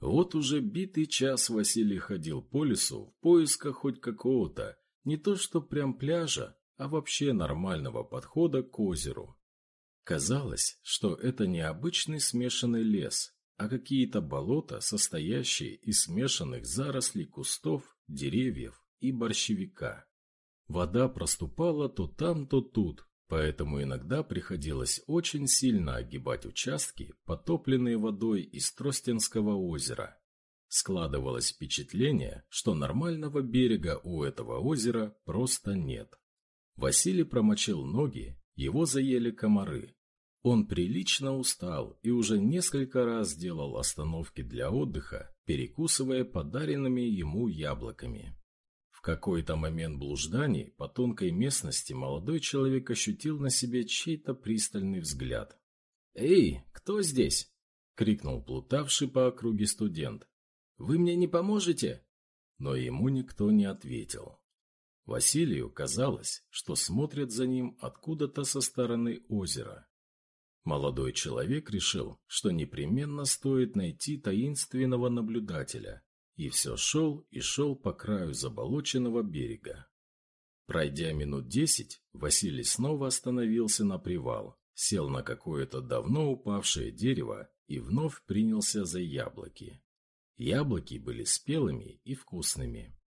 Вот уже битый час Василий ходил по лесу в поисках хоть какого-то, не то что прям пляжа, а вообще нормального подхода к озеру. Казалось, что это не обычный смешанный лес, а какие-то болота, состоящие из смешанных зарослей кустов, деревьев и борщевика. Вода проступала то там, то тут, поэтому иногда приходилось очень сильно огибать участки, потопленные водой из Тростенского озера. Складывалось впечатление, что нормального берега у этого озера просто нет. Василий промочил ноги, его заели комары. Он прилично устал и уже несколько раз делал остановки для отдыха, перекусывая подаренными ему яблоками. В какой-то момент блужданий по тонкой местности молодой человек ощутил на себе чей-то пристальный взгляд. «Эй, кто здесь?» — крикнул плутавший по округе студент. «Вы мне не поможете?» Но ему никто не ответил. Василию казалось, что смотрят за ним откуда-то со стороны озера. Молодой человек решил, что непременно стоит найти таинственного наблюдателя, и все шел и шел по краю заболоченного берега. Пройдя минут десять, Василий снова остановился на привал, сел на какое-то давно упавшее дерево и вновь принялся за яблоки. Яблоки были спелыми и вкусными.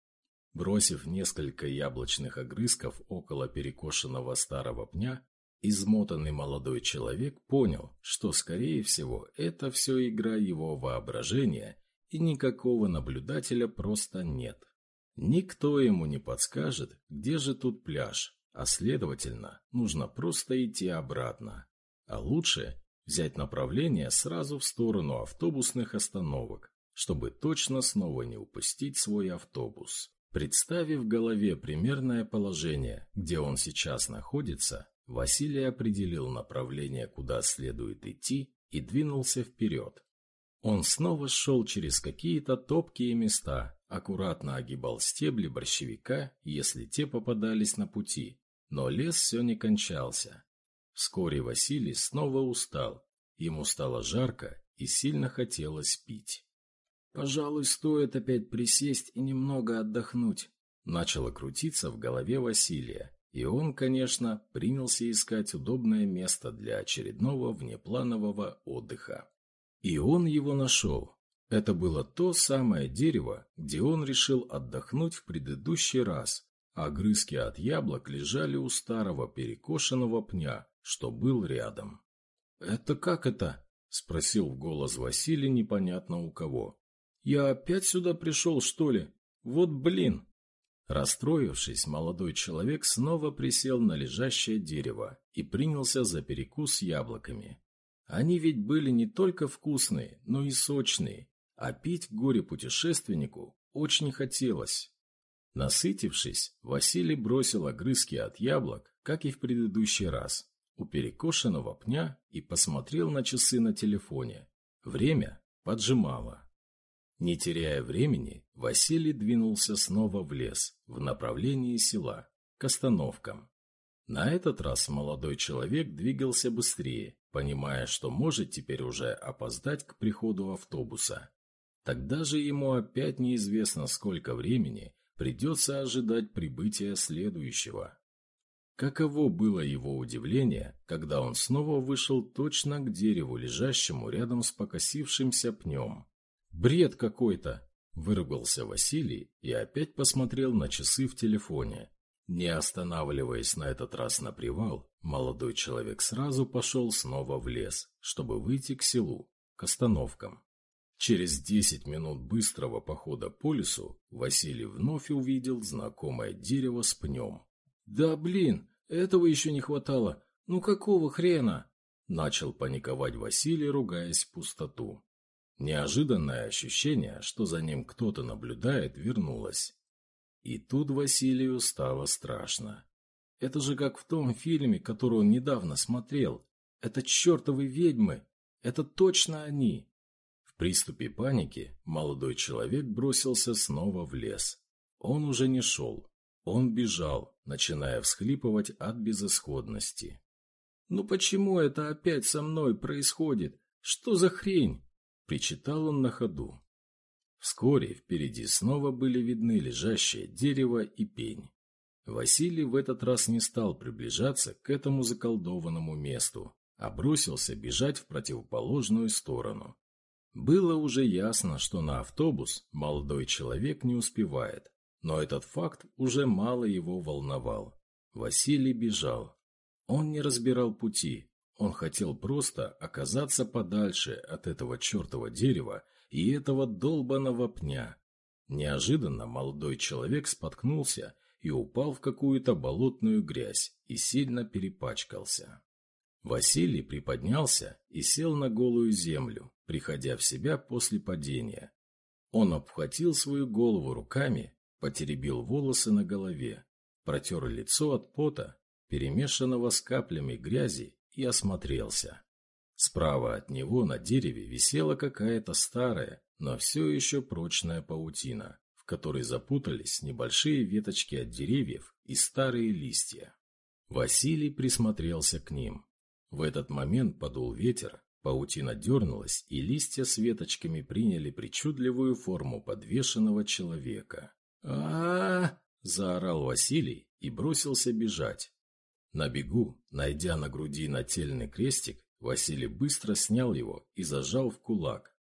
Бросив несколько яблочных огрызков около перекошенного старого пня, измотанный молодой человек понял, что, скорее всего, это все игра его воображения, и никакого наблюдателя просто нет. Никто ему не подскажет, где же тут пляж, а следовательно, нужно просто идти обратно. А лучше взять направление сразу в сторону автобусных остановок, чтобы точно снова не упустить свой автобус. Представив в голове примерное положение, где он сейчас находится, Василий определил направление, куда следует идти, и двинулся вперед. Он снова шел через какие-то топкие места, аккуратно огибал стебли борщевика, если те попадались на пути, но лес все не кончался. Вскоре Василий снова устал, ему стало жарко и сильно хотелось пить. Пожалуй, стоит опять присесть и немного отдохнуть. Начало крутиться в голове Василия, и он, конечно, принялся искать удобное место для очередного внепланового отдыха. И он его нашел. Это было то самое дерево, где он решил отдохнуть в предыдущий раз. Огрызки от яблок лежали у старого перекошенного пня, что был рядом. «Это как это?» – спросил в голос Василий непонятно у кого. Я опять сюда пришел, что ли? Вот блин!» Расстроившись, молодой человек снова присел на лежащее дерево и принялся за перекус яблоками. Они ведь были не только вкусные, но и сочные, а пить горе-путешественнику очень хотелось. Насытившись, Василий бросил огрызки от яблок, как и в предыдущий раз, у перекошенного пня и посмотрел на часы на телефоне. Время поджимало. Не теряя времени, Василий двинулся снова в лес, в направлении села, к остановкам. На этот раз молодой человек двигался быстрее, понимая, что может теперь уже опоздать к приходу автобуса. Тогда же ему опять неизвестно, сколько времени придется ожидать прибытия следующего. Каково было его удивление, когда он снова вышел точно к дереву, лежащему рядом с покосившимся пнем. Бред какой-то!» – выругался Василий и опять посмотрел на часы в телефоне. Не останавливаясь на этот раз на привал, молодой человек сразу пошел снова в лес, чтобы выйти к селу, к остановкам. Через десять минут быстрого похода по лесу Василий вновь увидел знакомое дерево с пнем. «Да блин, этого еще не хватало! Ну какого хрена?» Начал паниковать Василий, ругаясь в пустоту. Неожиданное ощущение, что за ним кто-то наблюдает, вернулось. И тут Василию стало страшно. Это же как в том фильме, который он недавно смотрел. Это чертовы ведьмы! Это точно они! В приступе паники молодой человек бросился снова в лес. Он уже не шел. Он бежал, начиная всхлипывать от безысходности. «Ну почему это опять со мной происходит? Что за хрень?» – причитал он на ходу. Вскоре впереди снова были видны лежащее дерево и пень. Василий в этот раз не стал приближаться к этому заколдованному месту, а бросился бежать в противоположную сторону. Было уже ясно, что на автобус молодой человек не успевает, но этот факт уже мало его волновал. Василий бежал. Он не разбирал пути, он хотел просто оказаться подальше от этого чертова дерева и этого долбаного пня. Неожиданно молодой человек споткнулся и упал в какую-то болотную грязь и сильно перепачкался. Василий приподнялся и сел на голую землю, приходя в себя после падения. Он обхватил свою голову руками, потеребил волосы на голове, протер лицо от пота, перемешанного с каплями грязи, и осмотрелся. Справа от него на дереве висела какая-то старая, но все еще прочная паутина которой запутались небольшие веточки от деревьев и старые листья. Василий присмотрелся к ним. В этот момент подул ветер, паутина дернулась, и листья с веточками приняли причудливую форму подвешенного человека. а, заорал Василий и бросился бежать. На бегу, найдя на груди нательный крестик, Василий быстро снял его и зажал в кулак.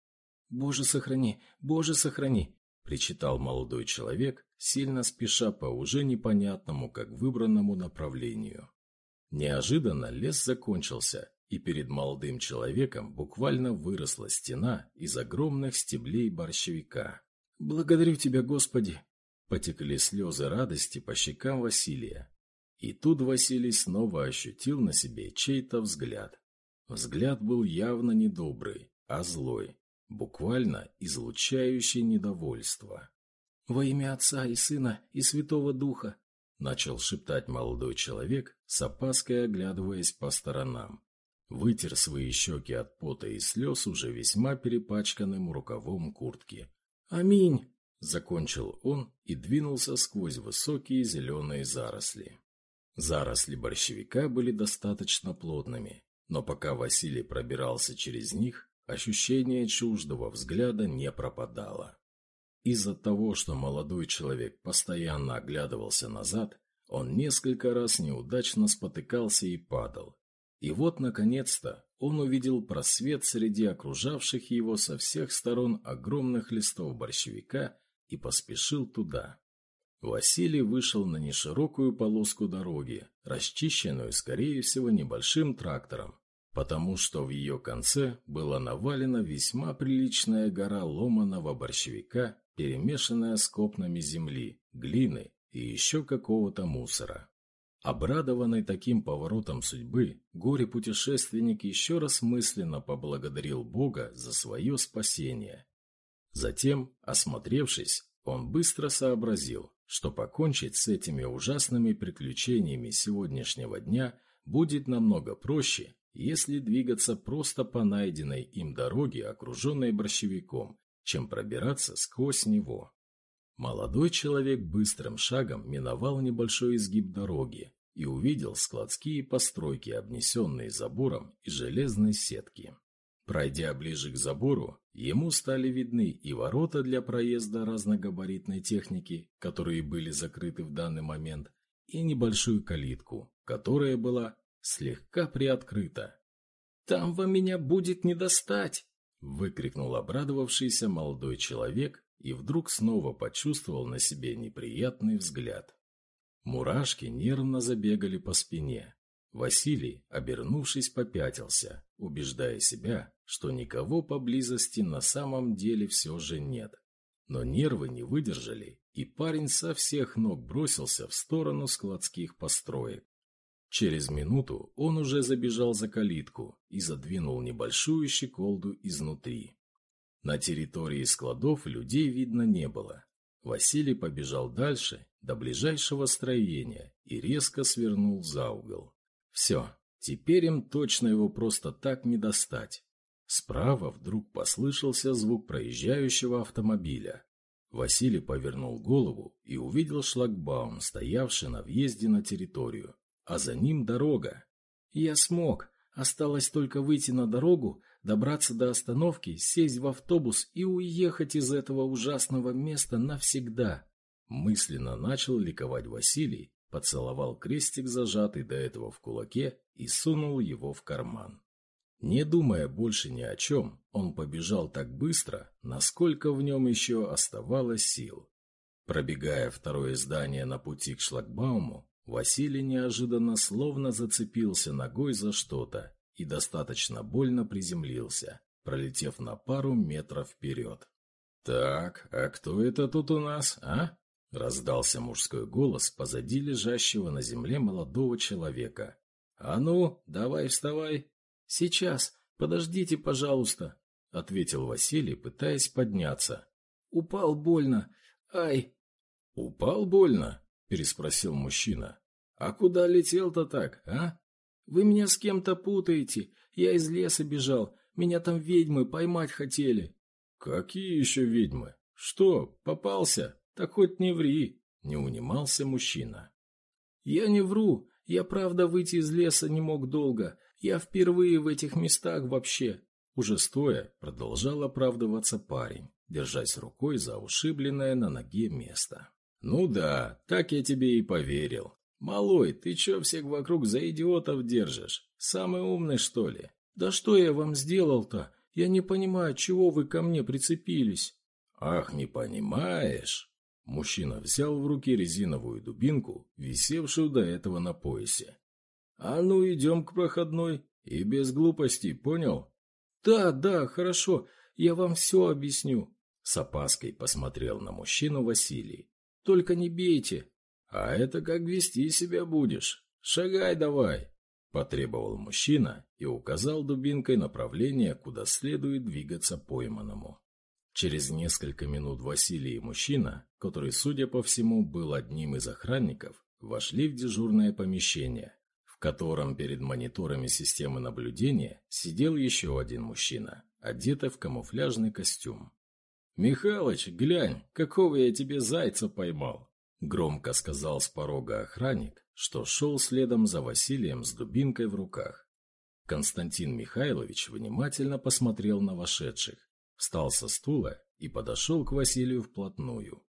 «Боже, сохрани! Боже, сохрани! причитал молодой человек, сильно спеша по уже непонятному, как выбранному направлению. Неожиданно лес закончился, и перед молодым человеком буквально выросла стена из огромных стеблей борщевика. «Благодарю тебя, Господи!» Потекли слезы радости по щекам Василия. И тут Василий снова ощутил на себе чей-то взгляд. Взгляд был явно не добрый, а злой, буквально излучающий недовольство. «Во имя Отца и Сына и Святого Духа!» начал шептать молодой человек, с опаской оглядываясь по сторонам. Вытер свои щеки от пота и слез уже весьма перепачканным рукавом куртки. «Аминь!» — закончил он и двинулся сквозь высокие зеленые заросли. Заросли борщевика были достаточно плотными, но пока Василий пробирался через них, Ощущение чуждого взгляда не пропадало. Из-за того, что молодой человек постоянно оглядывался назад, он несколько раз неудачно спотыкался и падал. И вот, наконец-то, он увидел просвет среди окружавших его со всех сторон огромных листов борщевика и поспешил туда. Василий вышел на неширокую полоску дороги, расчищенную, скорее всего, небольшим трактором, потому что в ее конце была навалена весьма приличная гора ломаного борщевика, перемешанная с копнами земли, глины и еще какого-то мусора. Обрадованный таким поворотом судьбы, горе-путешественник еще раз мысленно поблагодарил Бога за свое спасение. Затем, осмотревшись, он быстро сообразил, что покончить с этими ужасными приключениями сегодняшнего дня будет намного проще, если двигаться просто по найденной им дороге, окруженной борщевиком, чем пробираться сквозь него. Молодой человек быстрым шагом миновал небольшой изгиб дороги и увидел складские постройки, обнесенные забором из железной сетки. Пройдя ближе к забору, ему стали видны и ворота для проезда разногабаритной техники, которые были закрыты в данный момент, и небольшую калитку, которая была слегка приоткрыта. «Там вам меня будет не достать!» — выкрикнул обрадовавшийся молодой человек и вдруг снова почувствовал на себе неприятный взгляд. Мурашки нервно забегали по спине. Василий, обернувшись, попятился, убеждая себя, что никого поблизости на самом деле все же нет. Но нервы не выдержали, и парень со всех ног бросился в сторону складских построек. Через минуту он уже забежал за калитку и задвинул небольшую щеколду изнутри. На территории складов людей видно не было. Василий побежал дальше, до ближайшего строения, и резко свернул за угол. Все, теперь им точно его просто так не достать. Справа вдруг послышался звук проезжающего автомобиля. Василий повернул голову и увидел шлагбаум, стоявший на въезде на территорию, а за ним дорога. «Я смог. Осталось только выйти на дорогу, добраться до остановки, сесть в автобус и уехать из этого ужасного места навсегда. Мысленно начал ликовать Василий, поцеловал крестик, зажатый до этого в кулаке, и сунул его в карман. Не думая больше ни о чем, он побежал так быстро, насколько в нем еще оставалось сил. Пробегая второе здание на пути к шлагбауму, Василий неожиданно словно зацепился ногой за что-то и достаточно больно приземлился, пролетев на пару метров вперед. «Так, а кто это тут у нас, а?» — раздался мужской голос позади лежащего на земле молодого человека. «А ну, давай вставай!» «Сейчас, подождите, пожалуйста!» — ответил Василий, пытаясь подняться. «Упал больно. Ай!» «Упал больно?» — переспросил мужчина. «А куда летел-то так, а?» «Вы меня с кем-то путаете. Я из леса бежал. Меня там ведьмы поймать хотели». «Какие еще ведьмы? Что, попался? Так хоть не ври!» — не унимался мужчина. «Я не вру. Я, правда, выйти из леса не мог долго. Я впервые в этих местах вообще». Уже стоя, продолжал оправдываться парень, держась рукой за ушибленное на ноге место. «Ну да, так я тебе и поверил. «Малой, ты чё всех вокруг за идиотов держишь? Самый умный, что ли?» «Да что я вам сделал-то? Я не понимаю, чего вы ко мне прицепились?» «Ах, не понимаешь?» Мужчина взял в руки резиновую дубинку, висевшую до этого на поясе. «А ну, идем к проходной, и без глупостей, понял?» «Да, да, хорошо, я вам все объясню», — с опаской посмотрел на мужчину Василий. «Только не бейте, «А это как вести себя будешь? Шагай давай!» Потребовал мужчина и указал дубинкой направление, куда следует двигаться пойманному. Через несколько минут Василий и мужчина, который, судя по всему, был одним из охранников, вошли в дежурное помещение, в котором перед мониторами системы наблюдения сидел еще один мужчина, одетый в камуфляжный костюм. «Михалыч, глянь, какого я тебе зайца поймал!» Громко сказал с порога охранник, что шел следом за Василием с дубинкой в руках. Константин Михайлович внимательно посмотрел на вошедших, встал со стула и подошел к Василию вплотную.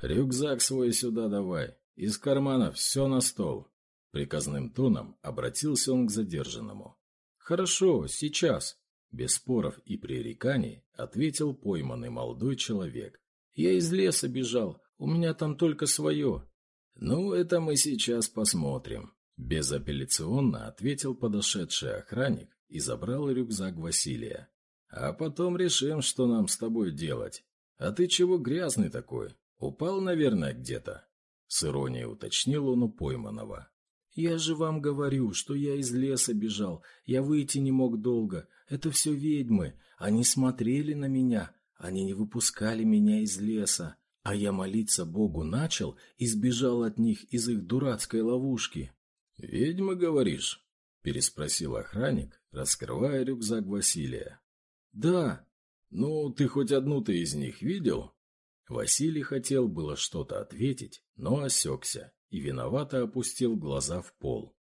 «Рюкзак свой сюда давай, из кармана все на стол». Приказным тоном обратился он к задержанному. «Хорошо, сейчас», — без споров и пререканий ответил пойманный молодой человек. «Я из леса бежал, у меня там только свое». «Ну, это мы сейчас посмотрим», – безапелляционно ответил подошедший охранник и забрал рюкзак Василия. «А потом решим, что нам с тобой делать. А ты чего грязный такой? Упал, наверное, где-то?» С иронией уточнил он у пойманного. «Я же вам говорю, что я из леса бежал. Я выйти не мог долго. Это все ведьмы. Они смотрели на меня. Они не выпускали меня из леса. А я молиться Богу начал и сбежал от них из их дурацкой ловушки. «Ведьма, говоришь?» – переспросил охранник, раскрывая рюкзак Василия. «Да». «Ну, ты хоть одну-то из них видел?» Василий хотел было что-то ответить, но осекся и виновато опустил глаза в пол.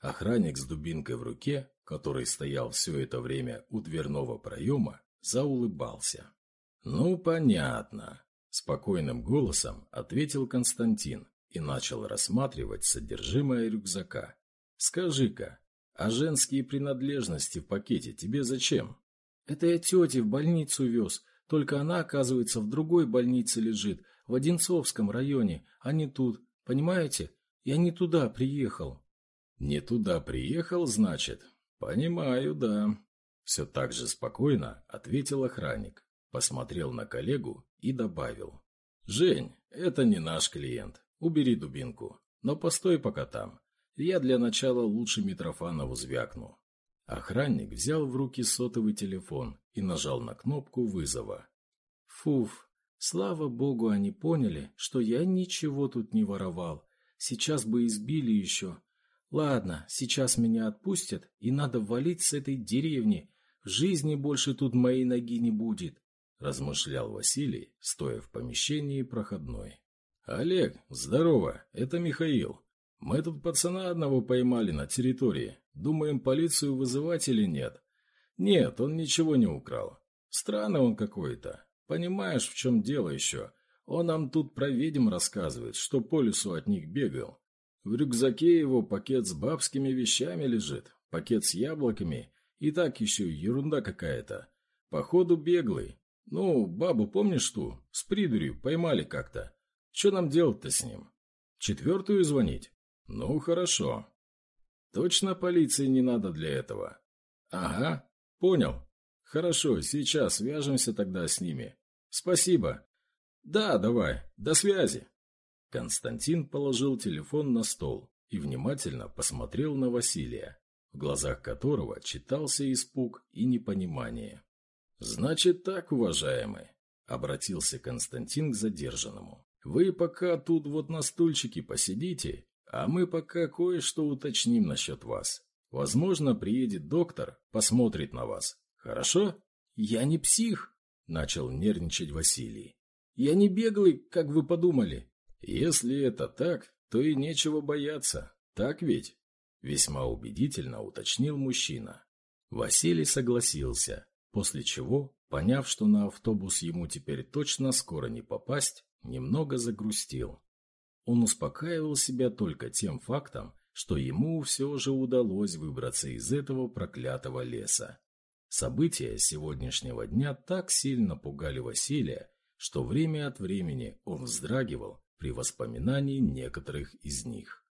Охранник с дубинкой в руке, который стоял все это время у дверного проема, заулыбался. «Ну, понятно. Спокойным голосом ответил Константин и начал рассматривать содержимое рюкзака. «Скажи-ка, а женские принадлежности в пакете тебе зачем?» «Это я тете в больницу вез, только она, оказывается, в другой больнице лежит, в Одинцовском районе, а не тут. Понимаете? Я не туда приехал». Не туда приехал, значит? Понимаю, да. Все так же спокойно ответил охранник, посмотрел на коллегу и добавил. «Жень, это не наш клиент. Убери дубинку. Но постой пока там. Я для начала лучше Митрофанову звякну». Охранник взял в руки сотовый телефон и нажал на кнопку вызова. «Фуф, слава богу, они поняли, что я ничего тут не воровал. Сейчас бы избили еще. Ладно, сейчас меня отпустят, и надо валить с этой деревни. В жизни больше тут моей ноги не будет», – размышлял Василий, стоя в помещении проходной. «Олег, здорово, это Михаил. Мы тут пацана одного поймали на территории. Думаем, полицию вызывать или нет. Нет, он ничего не украл. Странный он какой-то. Понимаешь, в чем дело еще? Он нам тут про ведьм рассказывает, что по лесу от них бегал. В рюкзаке его пакет с бабскими вещами лежит, пакет с яблоками и так еще ерунда какая-то. Походу беглый. Ну, бабу помнишь ту? С придурью поймали как-то. Что нам делать-то с ним? Четвертую звонить? Ну, хорошо. Точно полиции не надо для этого? Ага, понял. Хорошо, сейчас свяжемся тогда с ними. Спасибо. Да, давай, до связи. Константин положил телефон на стол и внимательно посмотрел на Василия, в глазах которого читался испуг и непонимание. «Значит так, уважаемый», — обратился Константин к задержанному. «Вы пока тут вот на стульчике посидите, а мы пока кое-что уточним насчет вас. Возможно, приедет доктор, посмотрит на вас. Хорошо?» «Я не псих», — начал нервничать Василий. «Я не беглый, как вы подумали. Если это так, то и нечего бояться, так ведь? Весьма убедительно уточнил мужчина. Василий согласился, после чего, поняв, что на автобус ему теперь точно скоро не попасть, немного загрустил. Он успокаивал себя только тем фактом, что ему все же удалось выбраться из этого проклятого леса. События сегодняшнего дня так сильно пугали Василия, что время от времени он вздрагивал при воспоминании некоторых из них.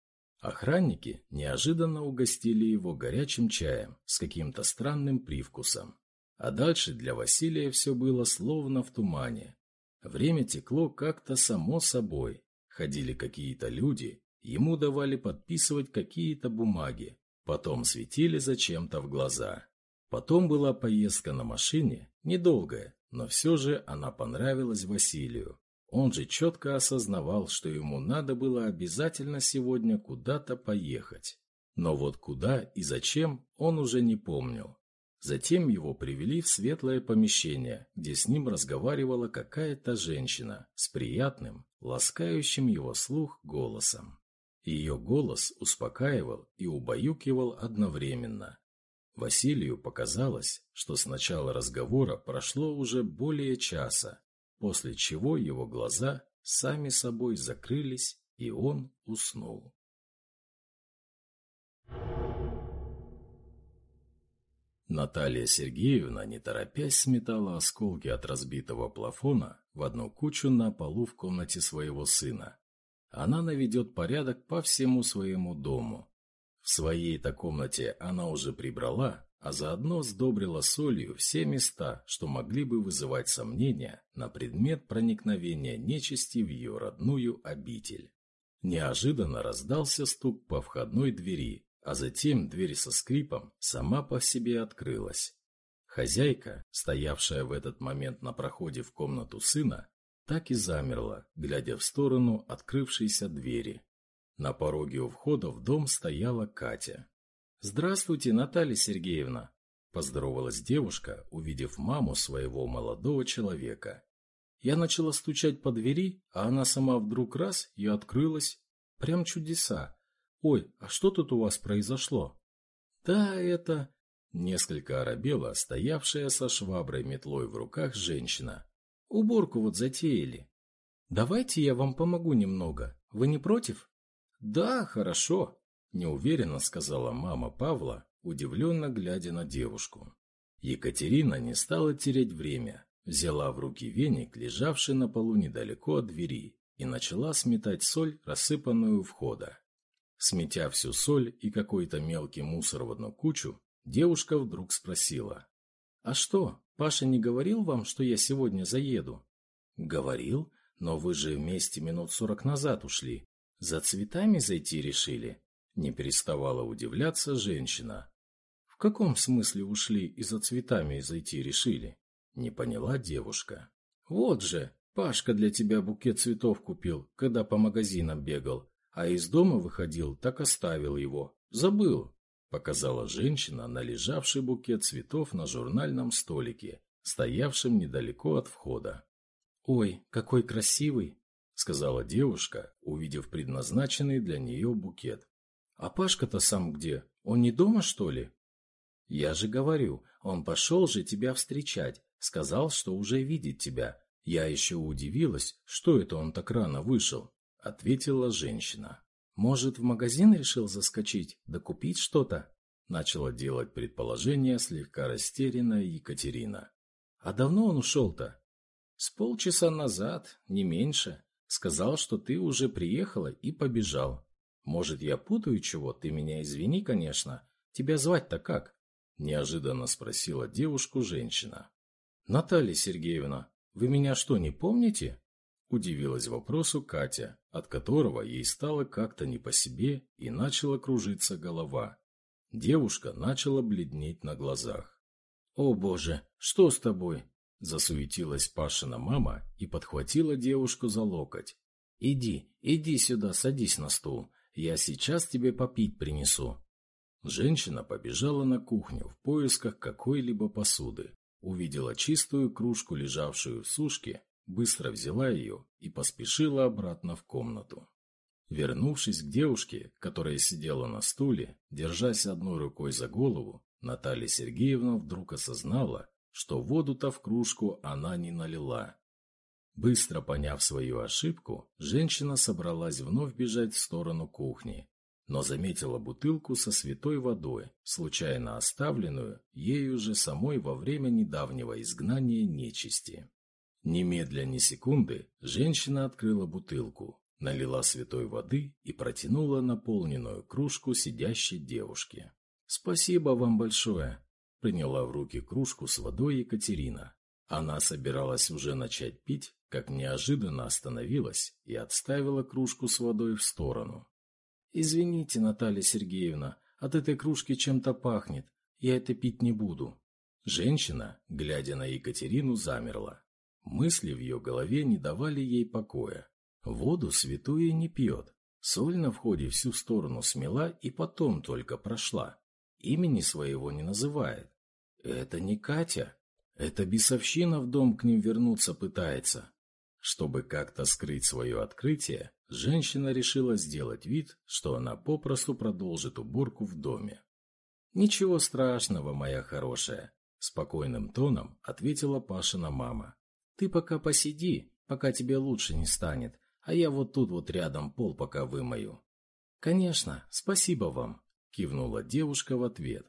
Охранники неожиданно угостили его горячим чаем с каким-то странным привкусом. А дальше для Василия все было словно в тумане. Время текло как-то само собой. Ходили какие-то люди, ему давали подписывать какие-то бумаги, потом светили зачем-то в глаза. Потом была поездка на машине, недолгая, но все же она понравилась Василию. Он же четко осознавал, что ему надо было обязательно сегодня куда-то поехать. Но вот куда и зачем, он уже не помнил. Затем его привели в светлое помещение, где с ним разговаривала какая-то женщина с приятным, ласкающим его слух голосом. Ее голос успокаивал и убаюкивал одновременно. Василию показалось, что с начала разговора прошло уже более часа, после чего его глаза сами собой закрылись, и он уснул. Наталья Сергеевна, не торопясь, сметала осколки от разбитого плафона в одну кучу на полу в комнате своего сына. Она наведет порядок по всему своему дому. В своей-то комнате она уже прибрала, а заодно сдобрила солью все места, что могли бы вызывать сомнения на предмет проникновения нечисти в ее родную обитель. Неожиданно раздался стук по входной двери, а затем дверь со скрипом сама по себе открылась. Хозяйка, стоявшая в этот момент на проходе в комнату сына, так и замерла, глядя в сторону открывшейся двери. На пороге у входа в дом стояла Катя, «Здравствуйте, Наталья Сергеевна!» – поздоровалась девушка, увидев маму своего молодого человека. Я начала стучать по двери, а она сама вдруг раз и открылась. Прям чудеса. «Ой, а что тут у вас произошло?» «Да, это...» Несколько оробела, стоявшая со шваброй метлой в руках женщина. «Уборку вот затеяли. Давайте я вам помогу немного. Вы не против?» «Да, хорошо», Неуверенно сказала мама Павла, удивленно глядя на девушку. Екатерина не стала терять время, взяла в руки веник, лежавший на полу недалеко от двери, и начала сметать соль, рассыпанную у входа. Сметя всю соль и какой-то мелкий мусор в одну кучу, девушка вдруг спросила. «А что, Паша не говорил вам, что я сегодня заеду?» «Говорил, но вы же вместе минут сорок назад ушли. За цветами зайти решили?» Не переставала удивляться женщина. «В каком смысле ушли и за цветами зайти решили?» Не поняла девушка. «Вот же, Пашка для тебя букет цветов купил, когда по магазинам бегал, а из дома выходил, так оставил его. Забыл, показала женщина на лежавший букет цветов на журнальном столике, стоявшем недалеко от входа. «Ой, какой красивый!» — сказала девушка, увидев предназначенный для нее букет. «А Пашка-то сам где? Он не дома, что ли?» «Я же говорю, он пошел же тебя встречать, сказал, что уже видит тебя, я еще удивилась, что это он так рано вышел, ответила женщина. Может, в магазин решил заскочить, да купить что-то? Начала делать предположение слегка растерянная Екатерина. А давно он ушел-то? С полчаса назад, не меньше. Сказал, что ты уже приехала и побежал. Может, я путаю чего, ты меня извини, конечно. Тебя звать-то как? Неожиданно спросила девушку женщина. Наталья Сергеевна, «Вы меня что, не помните?» Удивилась вопросу Катя, от которого ей стало как-то не по себе и начала кружиться голова. Девушка начала бледнеть на глазах. «О боже, что с тобой?» Засуетилась Пашина мама и подхватила девушку за локоть. «Иди, иди сюда, садись на стул. Я сейчас тебе попить принесу». Женщина побежала на кухню в поисках какой-либо посуды. Увидела чистую кружку, лежавшую в сушке, быстро взяла ее и поспешила обратно в комнату. Вернувшись к девушке, которая сидела на стуле, держась одной рукой за голову, Наталья Сергеевна вдруг осознала, что воду-то в кружку она не налила. Быстро поняв свою ошибку, женщина собралась вновь бежать в сторону кухни, но заметила бутылку со святой водой, случайно оставленную ею же самой во время недавнего изгнания нечисти. Немедля ни секунды женщина открыла бутылку, налила святой воды и протянула наполненную кружку сидящей девушке. «Спасибо вам большое!» — приняла в руки кружку с водой Екатерина. Она собиралась уже начать пить, как неожиданно остановилась и отставила кружку с водой в сторону. «Извините, Наталья Сергеевна, от этой кружки чем-то пахнет. Я это пить не буду». Женщина, глядя на Екатерину, замерла. Мысли в ее голове не давали ей покоя. Воду святую не пьет. Соль на входе всю сторону смела и потом только прошла. Имени своего не называет. Это не Катя. Это бесовщина в дом к ним вернуться пытается. Чтобы как-то скрыть свое открытие, женщина решила сделать вид, что она попросту продолжит уборку в доме. «Ничего страшного, моя хорошая», – спокойным тоном ответила Пашина мама. «Ты пока посиди, пока тебе лучше не станет, а я вот тут вот рядом пол пока вымою». «Конечно, спасибо вам», – кивнула девушка в ответ.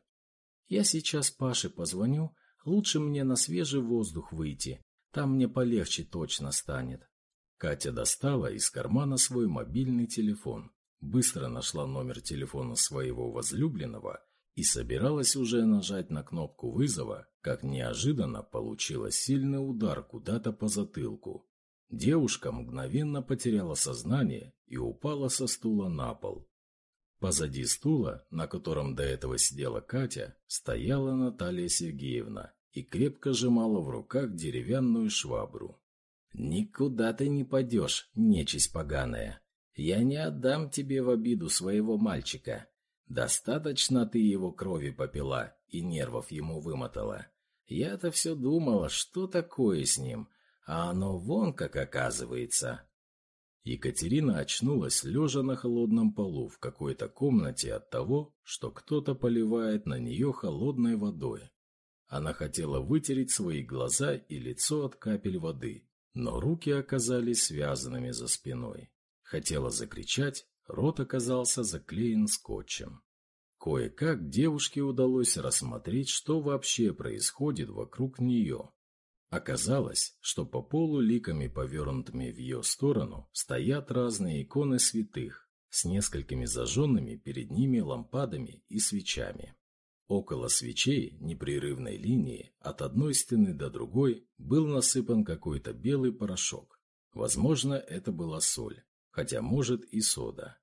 «Я сейчас Паше позвоню, лучше мне на свежий воздух выйти, там мне полегче точно станет. Катя достала из кармана свой мобильный телефон, быстро нашла номер телефона своего возлюбленного и собиралась уже нажать на кнопку вызова, как неожиданно получила сильный удар куда-то по затылку. Девушка мгновенно потеряла сознание и упала со стула на пол. Позади стула, на котором до этого сидела Катя, стояла Наталья Сергеевна и крепко сжимала в руках деревянную швабру. «Никуда ты не пойдешь, нечисть поганая. Я не отдам тебе в обиду своего мальчика. Достаточно ты его крови попила и нервов ему вымотала. Я-то все думала, что такое с ним, а оно вон как оказывается». Екатерина очнулась, лежа на холодном полу в какой-то комнате от того, что кто-то поливает на нее холодной водой. Она хотела вытереть свои глаза и лицо от капель воды, но руки оказались связанными за спиной. Хотела закричать, рот оказался заклеен скотчем. Кое-как девушке удалось рассмотреть, что вообще происходит вокруг нее. Оказалось, что по полу ликами, повернутыми в ее сторону, стоят разные иконы святых. с несколькими зажженными перед ними лампадами и свечами. Около свечей непрерывной линии от одной стены до другой был насыпан какой-то белый порошок. Возможно, это была соль, хотя может и сода.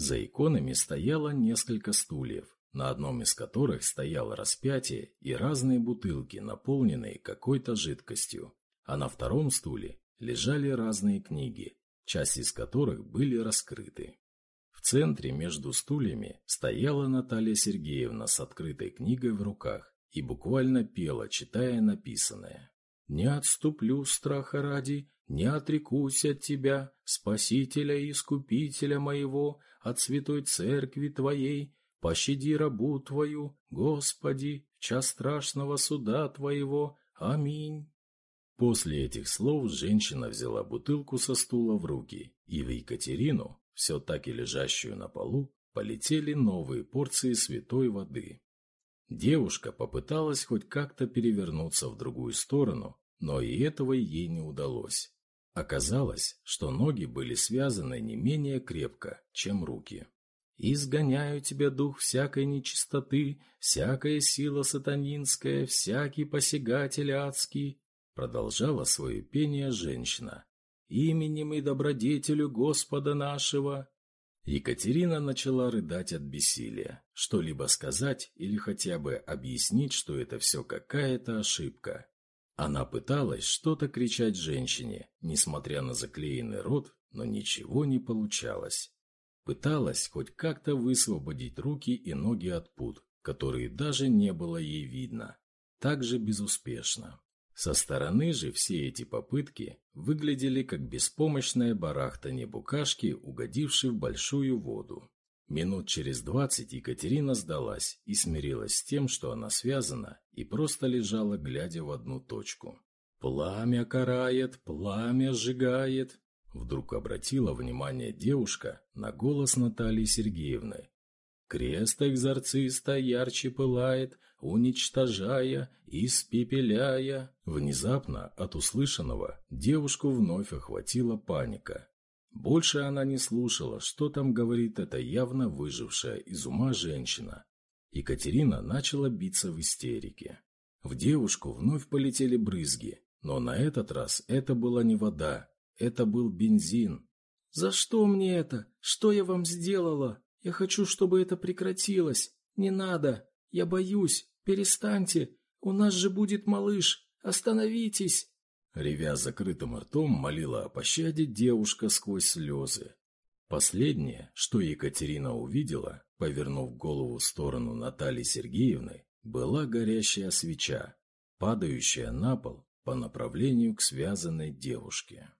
За иконами стояло несколько стульев, на одном из которых стояло распятие и разные бутылки, наполненные какой-то жидкостью, а на втором стуле лежали разные книги, часть из которых были раскрыты. В центре между стульями стояла Наталья Сергеевна с открытой книгой в руках и буквально пела, читая написанное. «Не отступлю страха ради, не отрекусь от Тебя, Спасителя и Искупителя моего, от святой церкви Твоей, пощади рабу Твою, Господи, в час страшного суда Твоего. Аминь». После этих слов женщина взяла бутылку со стула в руки, и в Екатерину все так и лежащую на полу, полетели новые порции святой воды. Девушка попыталась хоть как-то перевернуться в другую сторону, но и этого ей не удалось. Оказалось, что ноги были связаны не менее крепко, чем руки. «Изгоняю тебя, дух всякой нечистоты, всякая сила сатанинская, всякий посягатель адский», продолжала свое пение женщина, именем и добродетелю Господа нашего». Екатерина начала рыдать от бессилия, что-либо сказать или хотя бы объяснить, что это все какая-то ошибка. Она пыталась что-то кричать женщине, несмотря на заклеенный рот, но ничего не получалось. Пыталась хоть как-то высвободить руки и ноги от пут, которые даже не было ей видно. Так же безуспешно. Со стороны же все эти попытки выглядели как беспомощное барахтание букашки, угодившей в большую воду. Минут через двадцать Екатерина сдалась и смирилась с тем, что она связана, и просто лежала, глядя в одну точку. «Пламя карает, пламя сжигает», Вдруг обратила внимание девушка на голос Натальи Сергеевны, Крест экзорциста ярче пылает, уничтожая, испепеляя. Внезапно от услышанного девушку вновь охватила паника. Больше она не слушала, что там говорит эта явно выжившая из ума женщина. Екатерина начала биться в истерике. В девушку вновь полетели брызги, но на этот раз это была не вода, это был бензин. «За что мне это? Что я вам сделала?» Я хочу, чтобы это прекратилось. Не надо. Я боюсь. Перестаньте. У нас же будет малыш. Остановитесь!» Ревя закрытым ртом, молила о пощаде девушка сквозь слезы. Последнее, что Екатерина увидела, повернув голову в сторону Натальи Сергеевны, была горящая свеча, падающая на пол по направлению к связанной девушке.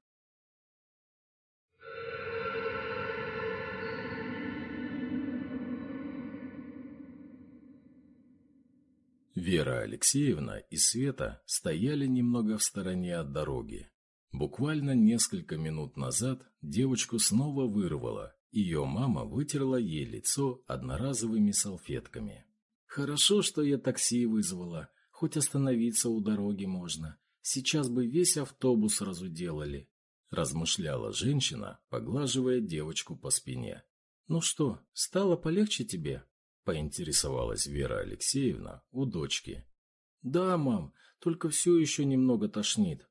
Вера Алексеевна и Света стояли немного в стороне от дороги. Буквально несколько минут назад девочку снова вырвало, ее мама вытерла ей лицо одноразовыми салфетками. «Хорошо, что я такси вызвала, хоть остановиться у дороги можно. Сейчас бы весь автобус разуделали», – размышляла женщина, поглаживая девочку по спине. «Ну что, стало полегче тебе?» Поинтересовалась Вера Алексеевна у дочки. «Да, мам, только все еще немного тошнит».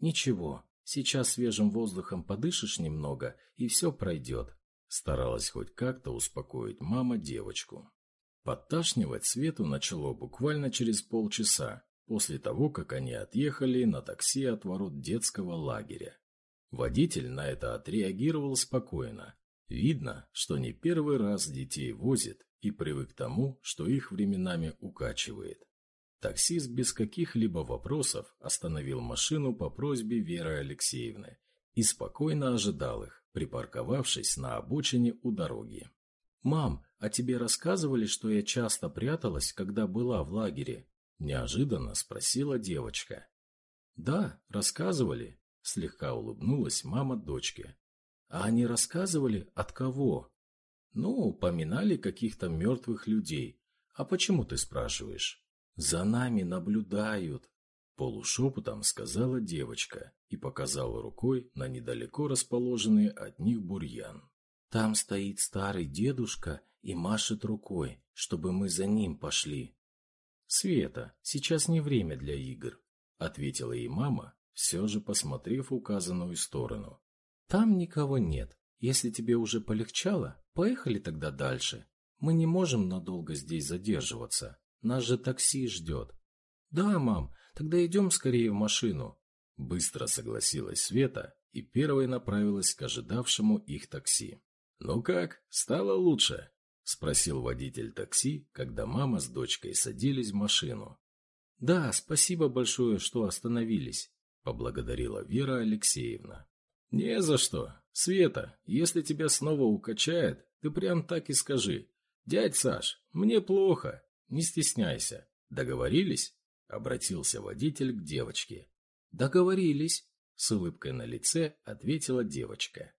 «Ничего, сейчас свежим воздухом подышишь немного, и все пройдет», старалась хоть как-то успокоить мама девочку. Подташнивать Свету начало буквально через полчаса, после того, как они отъехали на такси от ворот детского лагеря. Водитель на это отреагировал спокойно. Видно, что не первый раз детей возит и привык к тому, что их временами укачивает. Таксист без каких-либо вопросов остановил машину по просьбе Веры Алексеевны и спокойно ожидал их, припарковавшись на обочине у дороги. «Мам, а тебе рассказывали, что я часто пряталась, когда была в лагере?» – неожиданно спросила девочка. «Да, рассказывали», – слегка улыбнулась мама дочке. «А они рассказывали, от кого?» Ну, поминали каких-то мертвых людей. А почему ты спрашиваешь? За нами наблюдают. Полушепотом сказала девочка и показала рукой на недалеко расположенный от них бурьян. Там стоит старый дедушка и машет рукой, чтобы мы за ним пошли. Света, сейчас не время для игр, ответила ей мама, все же посмотрев указанную сторону. Там никого нет. Если тебе уже полегчало, поехали тогда дальше. Мы не можем надолго здесь задерживаться. Нас же такси ждет. Да, мам, тогда идем скорее в машину. Быстро согласилась Света и первой направилась к ожидавшему их такси. «Ну как, стало лучше?» – спросил водитель такси, когда мама с дочкой садились в машину. «Да, спасибо большое, что остановились», – поблагодарила Вера Алексеевна. «Не за что. Света, если тебя снова укачает, ты прям так и скажи. Дядь Саш, мне плохо. Не стесняйся. Договорились?» – обратился водитель к девочке. «Договорились», — с улыбкой на лице ответила девочка.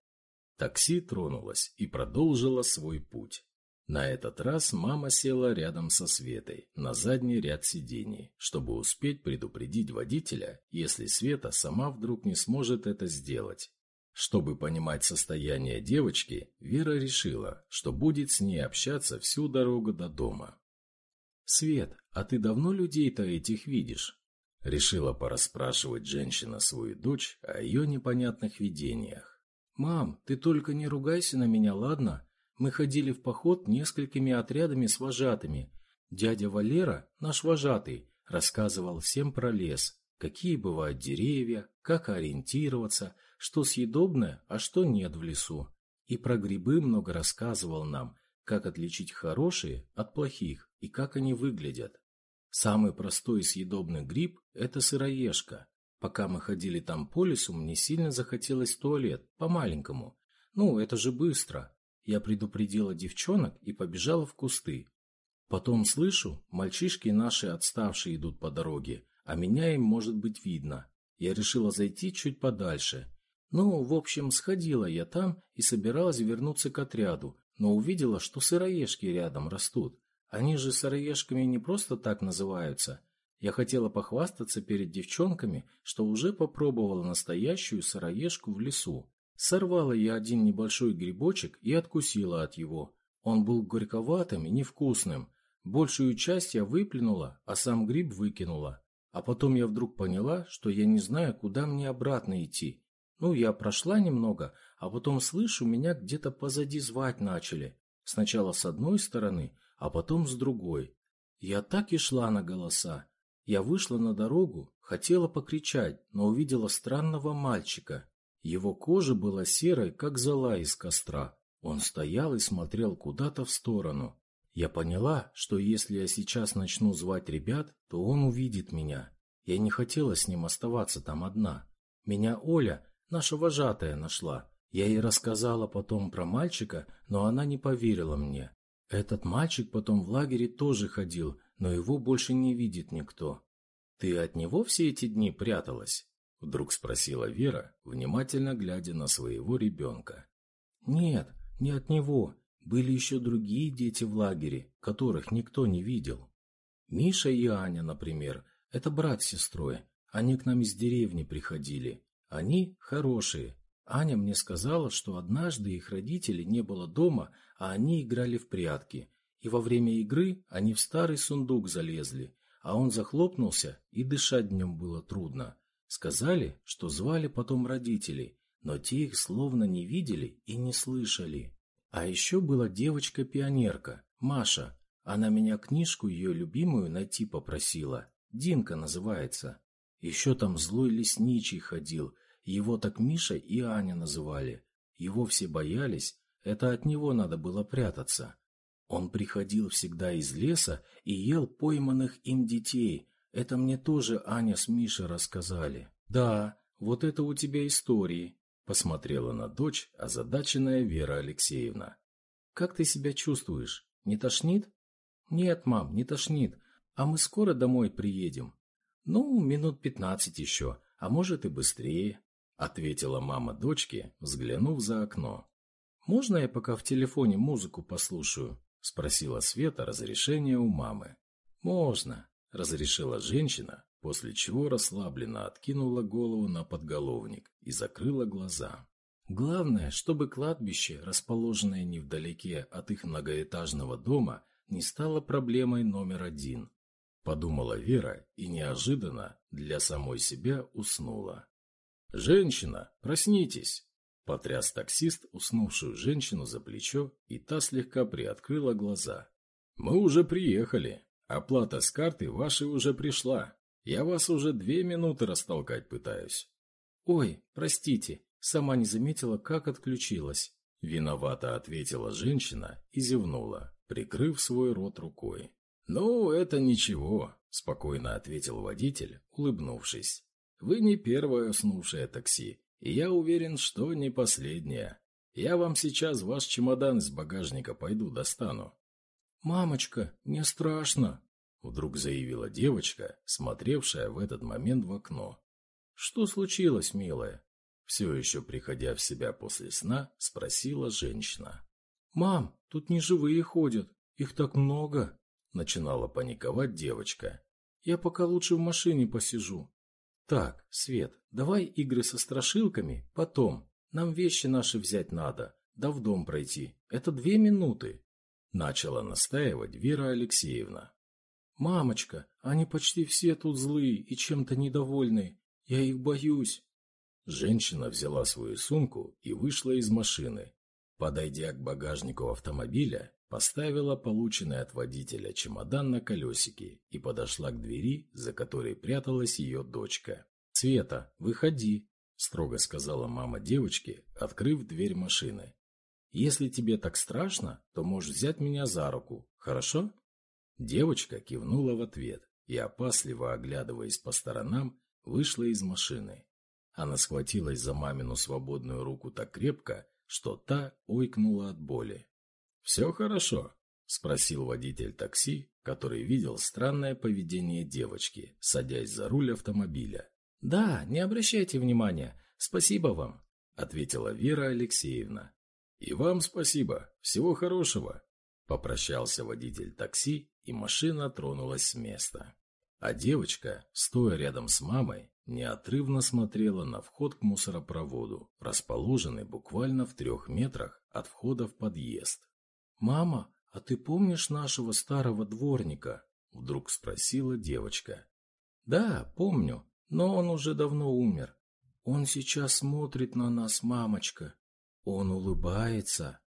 Такси тронулось и продолжило свой путь. На этот раз мама села рядом со Светой, на задний ряд сидений, чтобы успеть предупредить водителя, если Света сама вдруг не сможет это сделать. Чтобы понимать состояние девочки, Вера решила, что будет с ней общаться всю дорогу до дома. «Свет, а ты давно людей-то этих видишь?» Решила порасспрашивать женщина свою дочь о ее непонятных видениях. «Мам, ты только не ругайся на меня, ладно? Мы ходили в поход несколькими отрядами с вожатыми. Дядя Валера, наш вожатый, рассказывал всем про лес, какие бывают деревья, как ориентироваться, что съедобное, а что нет в лесу. И про грибы много рассказывал нам, как отличить хорошие от плохих и как они выглядят. Самый простой съедобный гриб – это сыроежка. Пока мы ходили там по лесу, мне сильно захотелось туалет, по-маленькому. Ну, это же быстро. Я предупредила девчонок и побежала в кусты. Потом слышу, мальчишки наши отставшие идут по дороге, а меня им может быть видно. Я решила зайти чуть подальше. Ну, в общем, сходила я там и собиралась вернуться к отряду, но увидела, что сыроежки рядом растут. Они же сыроежками не просто так называются. Я хотела похвастаться перед девчонками, что уже попробовала настоящую сыроежку в лесу. Сорвала я один небольшой грибочек и откусила от его. Он был горьковатым и невкусным. Большую часть я выплюнула, а сам гриб выкинула. А потом я вдруг поняла, что я не знаю, куда мне обратно идти. Ну, я прошла немного, а потом слышу, меня где-то позади звать начали. Сначала с одной стороны, а потом с другой. Я так и шла на голоса. Я вышла на дорогу, хотела покричать, но увидела странного мальчика. Его кожа была серой, как зола из костра. Он стоял и смотрел куда-то в сторону. Я поняла, что если я сейчас начну звать ребят, то он увидит меня. Я не хотела с ним оставаться там одна. Меня Оля, наша вожатая, нашла. Я ей рассказала потом про мальчика, но она не поверила мне. Этот мальчик потом в лагере тоже ходил, но его больше не видит никто. Ты от него все эти дни пряталась? Вдруг спросила Вера, внимательно глядя на своего ребенка. Нет, не от него. Были еще другие дети в лагере, которых никто не видел. Миша и Аня, например, это брат с сестрой. Они к нам из деревни приходили. Они хорошие, Аня мне сказала, что однажды их родителей не было дома, а они играли в прятки. И во время игры они в старый сундук залезли, а он захлопнулся, и дышать днем было трудно. Сказали, что звали потом родителей, но те их словно не видели и не слышали. А еще была девочка-пионерка, Маша. Она меня книжку ее любимую найти попросила. Динка называется. Еще там злой лесничий ходил, его так Миша и Аня называли. Его все боялись, это от него надо было прятаться. Он приходил всегда из леса и ел пойманных им детей. Это мне тоже Аня с Мишей рассказали. Да, вот это у тебя истории, посмотрела на дочь озадаченная Вера Алексеевна. Как ты себя чувствуешь? Не тошнит? Нет, мам, не тошнит. А мы скоро домой приедем. Ну, минут пятнадцать еще, а может и быстрее ответила мама дочке, взглянув за окно. «Можно я пока в телефоне музыку послушаю?» – спросила Света разрешение у мамы. «Можно», – разрешила женщина, после чего расслабленно откинула голову на подголовник и закрыла глаза. Главное, чтобы кладбище, расположенное невдалеке от их многоэтажного дома, не стало проблемой номер один. Подумала Вера и неожиданно для самой себя уснула. «Женщина, проснитесь!» Потряс таксист уснувшую женщину за плечо, и та слегка приоткрыла глаза. «Мы уже приехали. Оплата с карты вашей уже пришла. Я вас уже две минуты растолкать пытаюсь». «Ой, простите, Сама не заметила, как отключилась. Виновато ответила женщина и зевнула, прикрыв свой рот рукой. «Ну, это ничего», — спокойно ответил водитель, улыбнувшись. «Вы не первое уснувшее такси, и я уверен, что не последнее. Я вам сейчас ваш чемодан из багажника пойду достану». «Мамочка, мне страшно», — вдруг заявила девочка, смотревшая в этот момент в окно. «Что случилось, милая?» Все еще приходя в себя после сна, спросила женщина. «Мам, тут не живые ходят, их так много!» Начинала паниковать девочка. «Я пока лучше в машине посижу». «Так, Свет, давай игры со страшилками потом. Нам вещи наши взять надо, да в дом пройти. Это две минуты». Начала настаивать Вера Алексеевна. «Мамочка, они почти все тут злые и чем-то недовольны. Я их боюсь». Женщина взяла свою сумку и вышла из машины. Подойдя к багажнику автомобиля, поставила полученный от водителя чемодан на колесики и подошла к двери, за которой пряталась ее дочка. «Света, выходи», – строго сказала мама девочки, открыв дверь машины. «Если тебе так страшно, то можешь взять меня за руку, хорошо?» Девочка кивнула в ответ и, опасливо оглядываясь по сторонам, вышла из машины. Она схватилась за мамину свободную руку так крепко, что та ойкнула от боли. «Все хорошо?» – спросил водитель такси, который видел странное поведение девочки, садясь за руль автомобиля. «Да, не обращайте внимания. Спасибо вам», – ответила Вера Алексеевна. «И вам спасибо. Всего хорошего», – попрощался водитель такси, и машина тронулась с места. А девочка, стоя рядом с мамой, неотрывно смотрела на вход к мусоропроводу, расположенный буквально в трех метрах от входа в подъезд. «Мама, а ты помнишь нашего старого дворника?» – вдруг спросила девочка. «Да, помню, но он уже давно умер. Он сейчас смотрит на нас, мамочка. Он улыбается».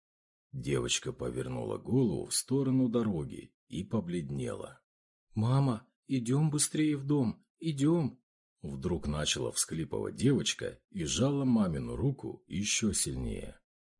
Девочка повернула голову в сторону дороги и побледнела. «Мама, идем быстрее в дом, идем!» Вдруг начала всклипывать девочка и сжала мамину руку еще сильнее.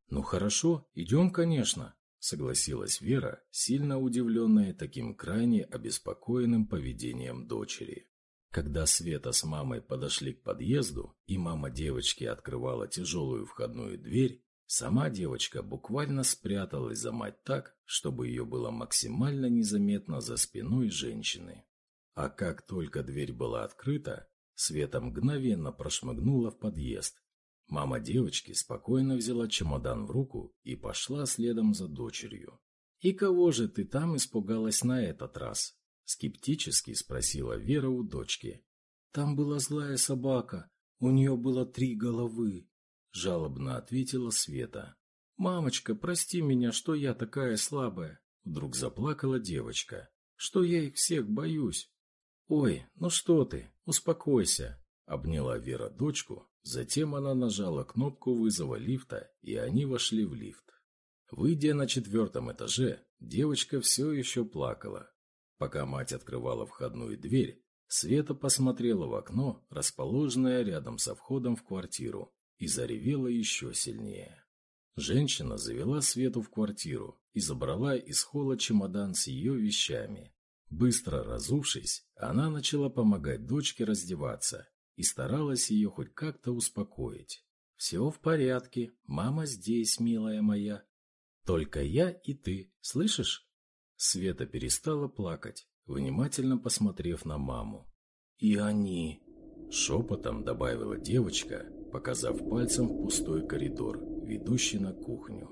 «Ну хорошо, идем, конечно», — согласилась Вера, сильно удивленная таким крайне обеспокоенным поведением дочери. Когда Света с мамой подошли к подъезду, и мама девочки открывала тяжелую входную дверь, сама девочка буквально спряталась за мать так, чтобы ее было максимально незаметно за спиной женщины. А как только дверь была открыта, Света мгновенно прошмыгнула в подъезд. Мама девочки спокойно взяла чемодан в руку и пошла следом за дочерью. «И кого же ты там испугалась на этот раз?» – скептически спросила Вера у дочки. «Там была злая собака, у нее было три головы», – жалобно ответила Света. «Мамочка, прости меня, что я такая слабая», – вдруг заплакала девочка. «Что я их всех боюсь». «Ой, ну что ты, успокойся», — обняла Вера дочку, затем она нажала кнопку вызова лифта, и они вошли в лифт. Выйдя на четвертом этаже, девочка все еще плакала. Пока мать открывала входную дверь, Света посмотрела в окно, расположенное рядом со входом в квартиру, и заревела еще сильнее. Женщина завела Свету в квартиру и забрала из холла чемодан с ее вещами. Быстро разувшись, она начала помогать дочке раздеваться и старалась ее хоть как-то успокоить. «Все в порядке, мама здесь, милая моя. Только я и ты, слышишь?» Света перестала плакать, внимательно посмотрев на маму. «И они...» — шепотом добавила девочка, показав пальцем в пустой коридор, ведущий на кухню.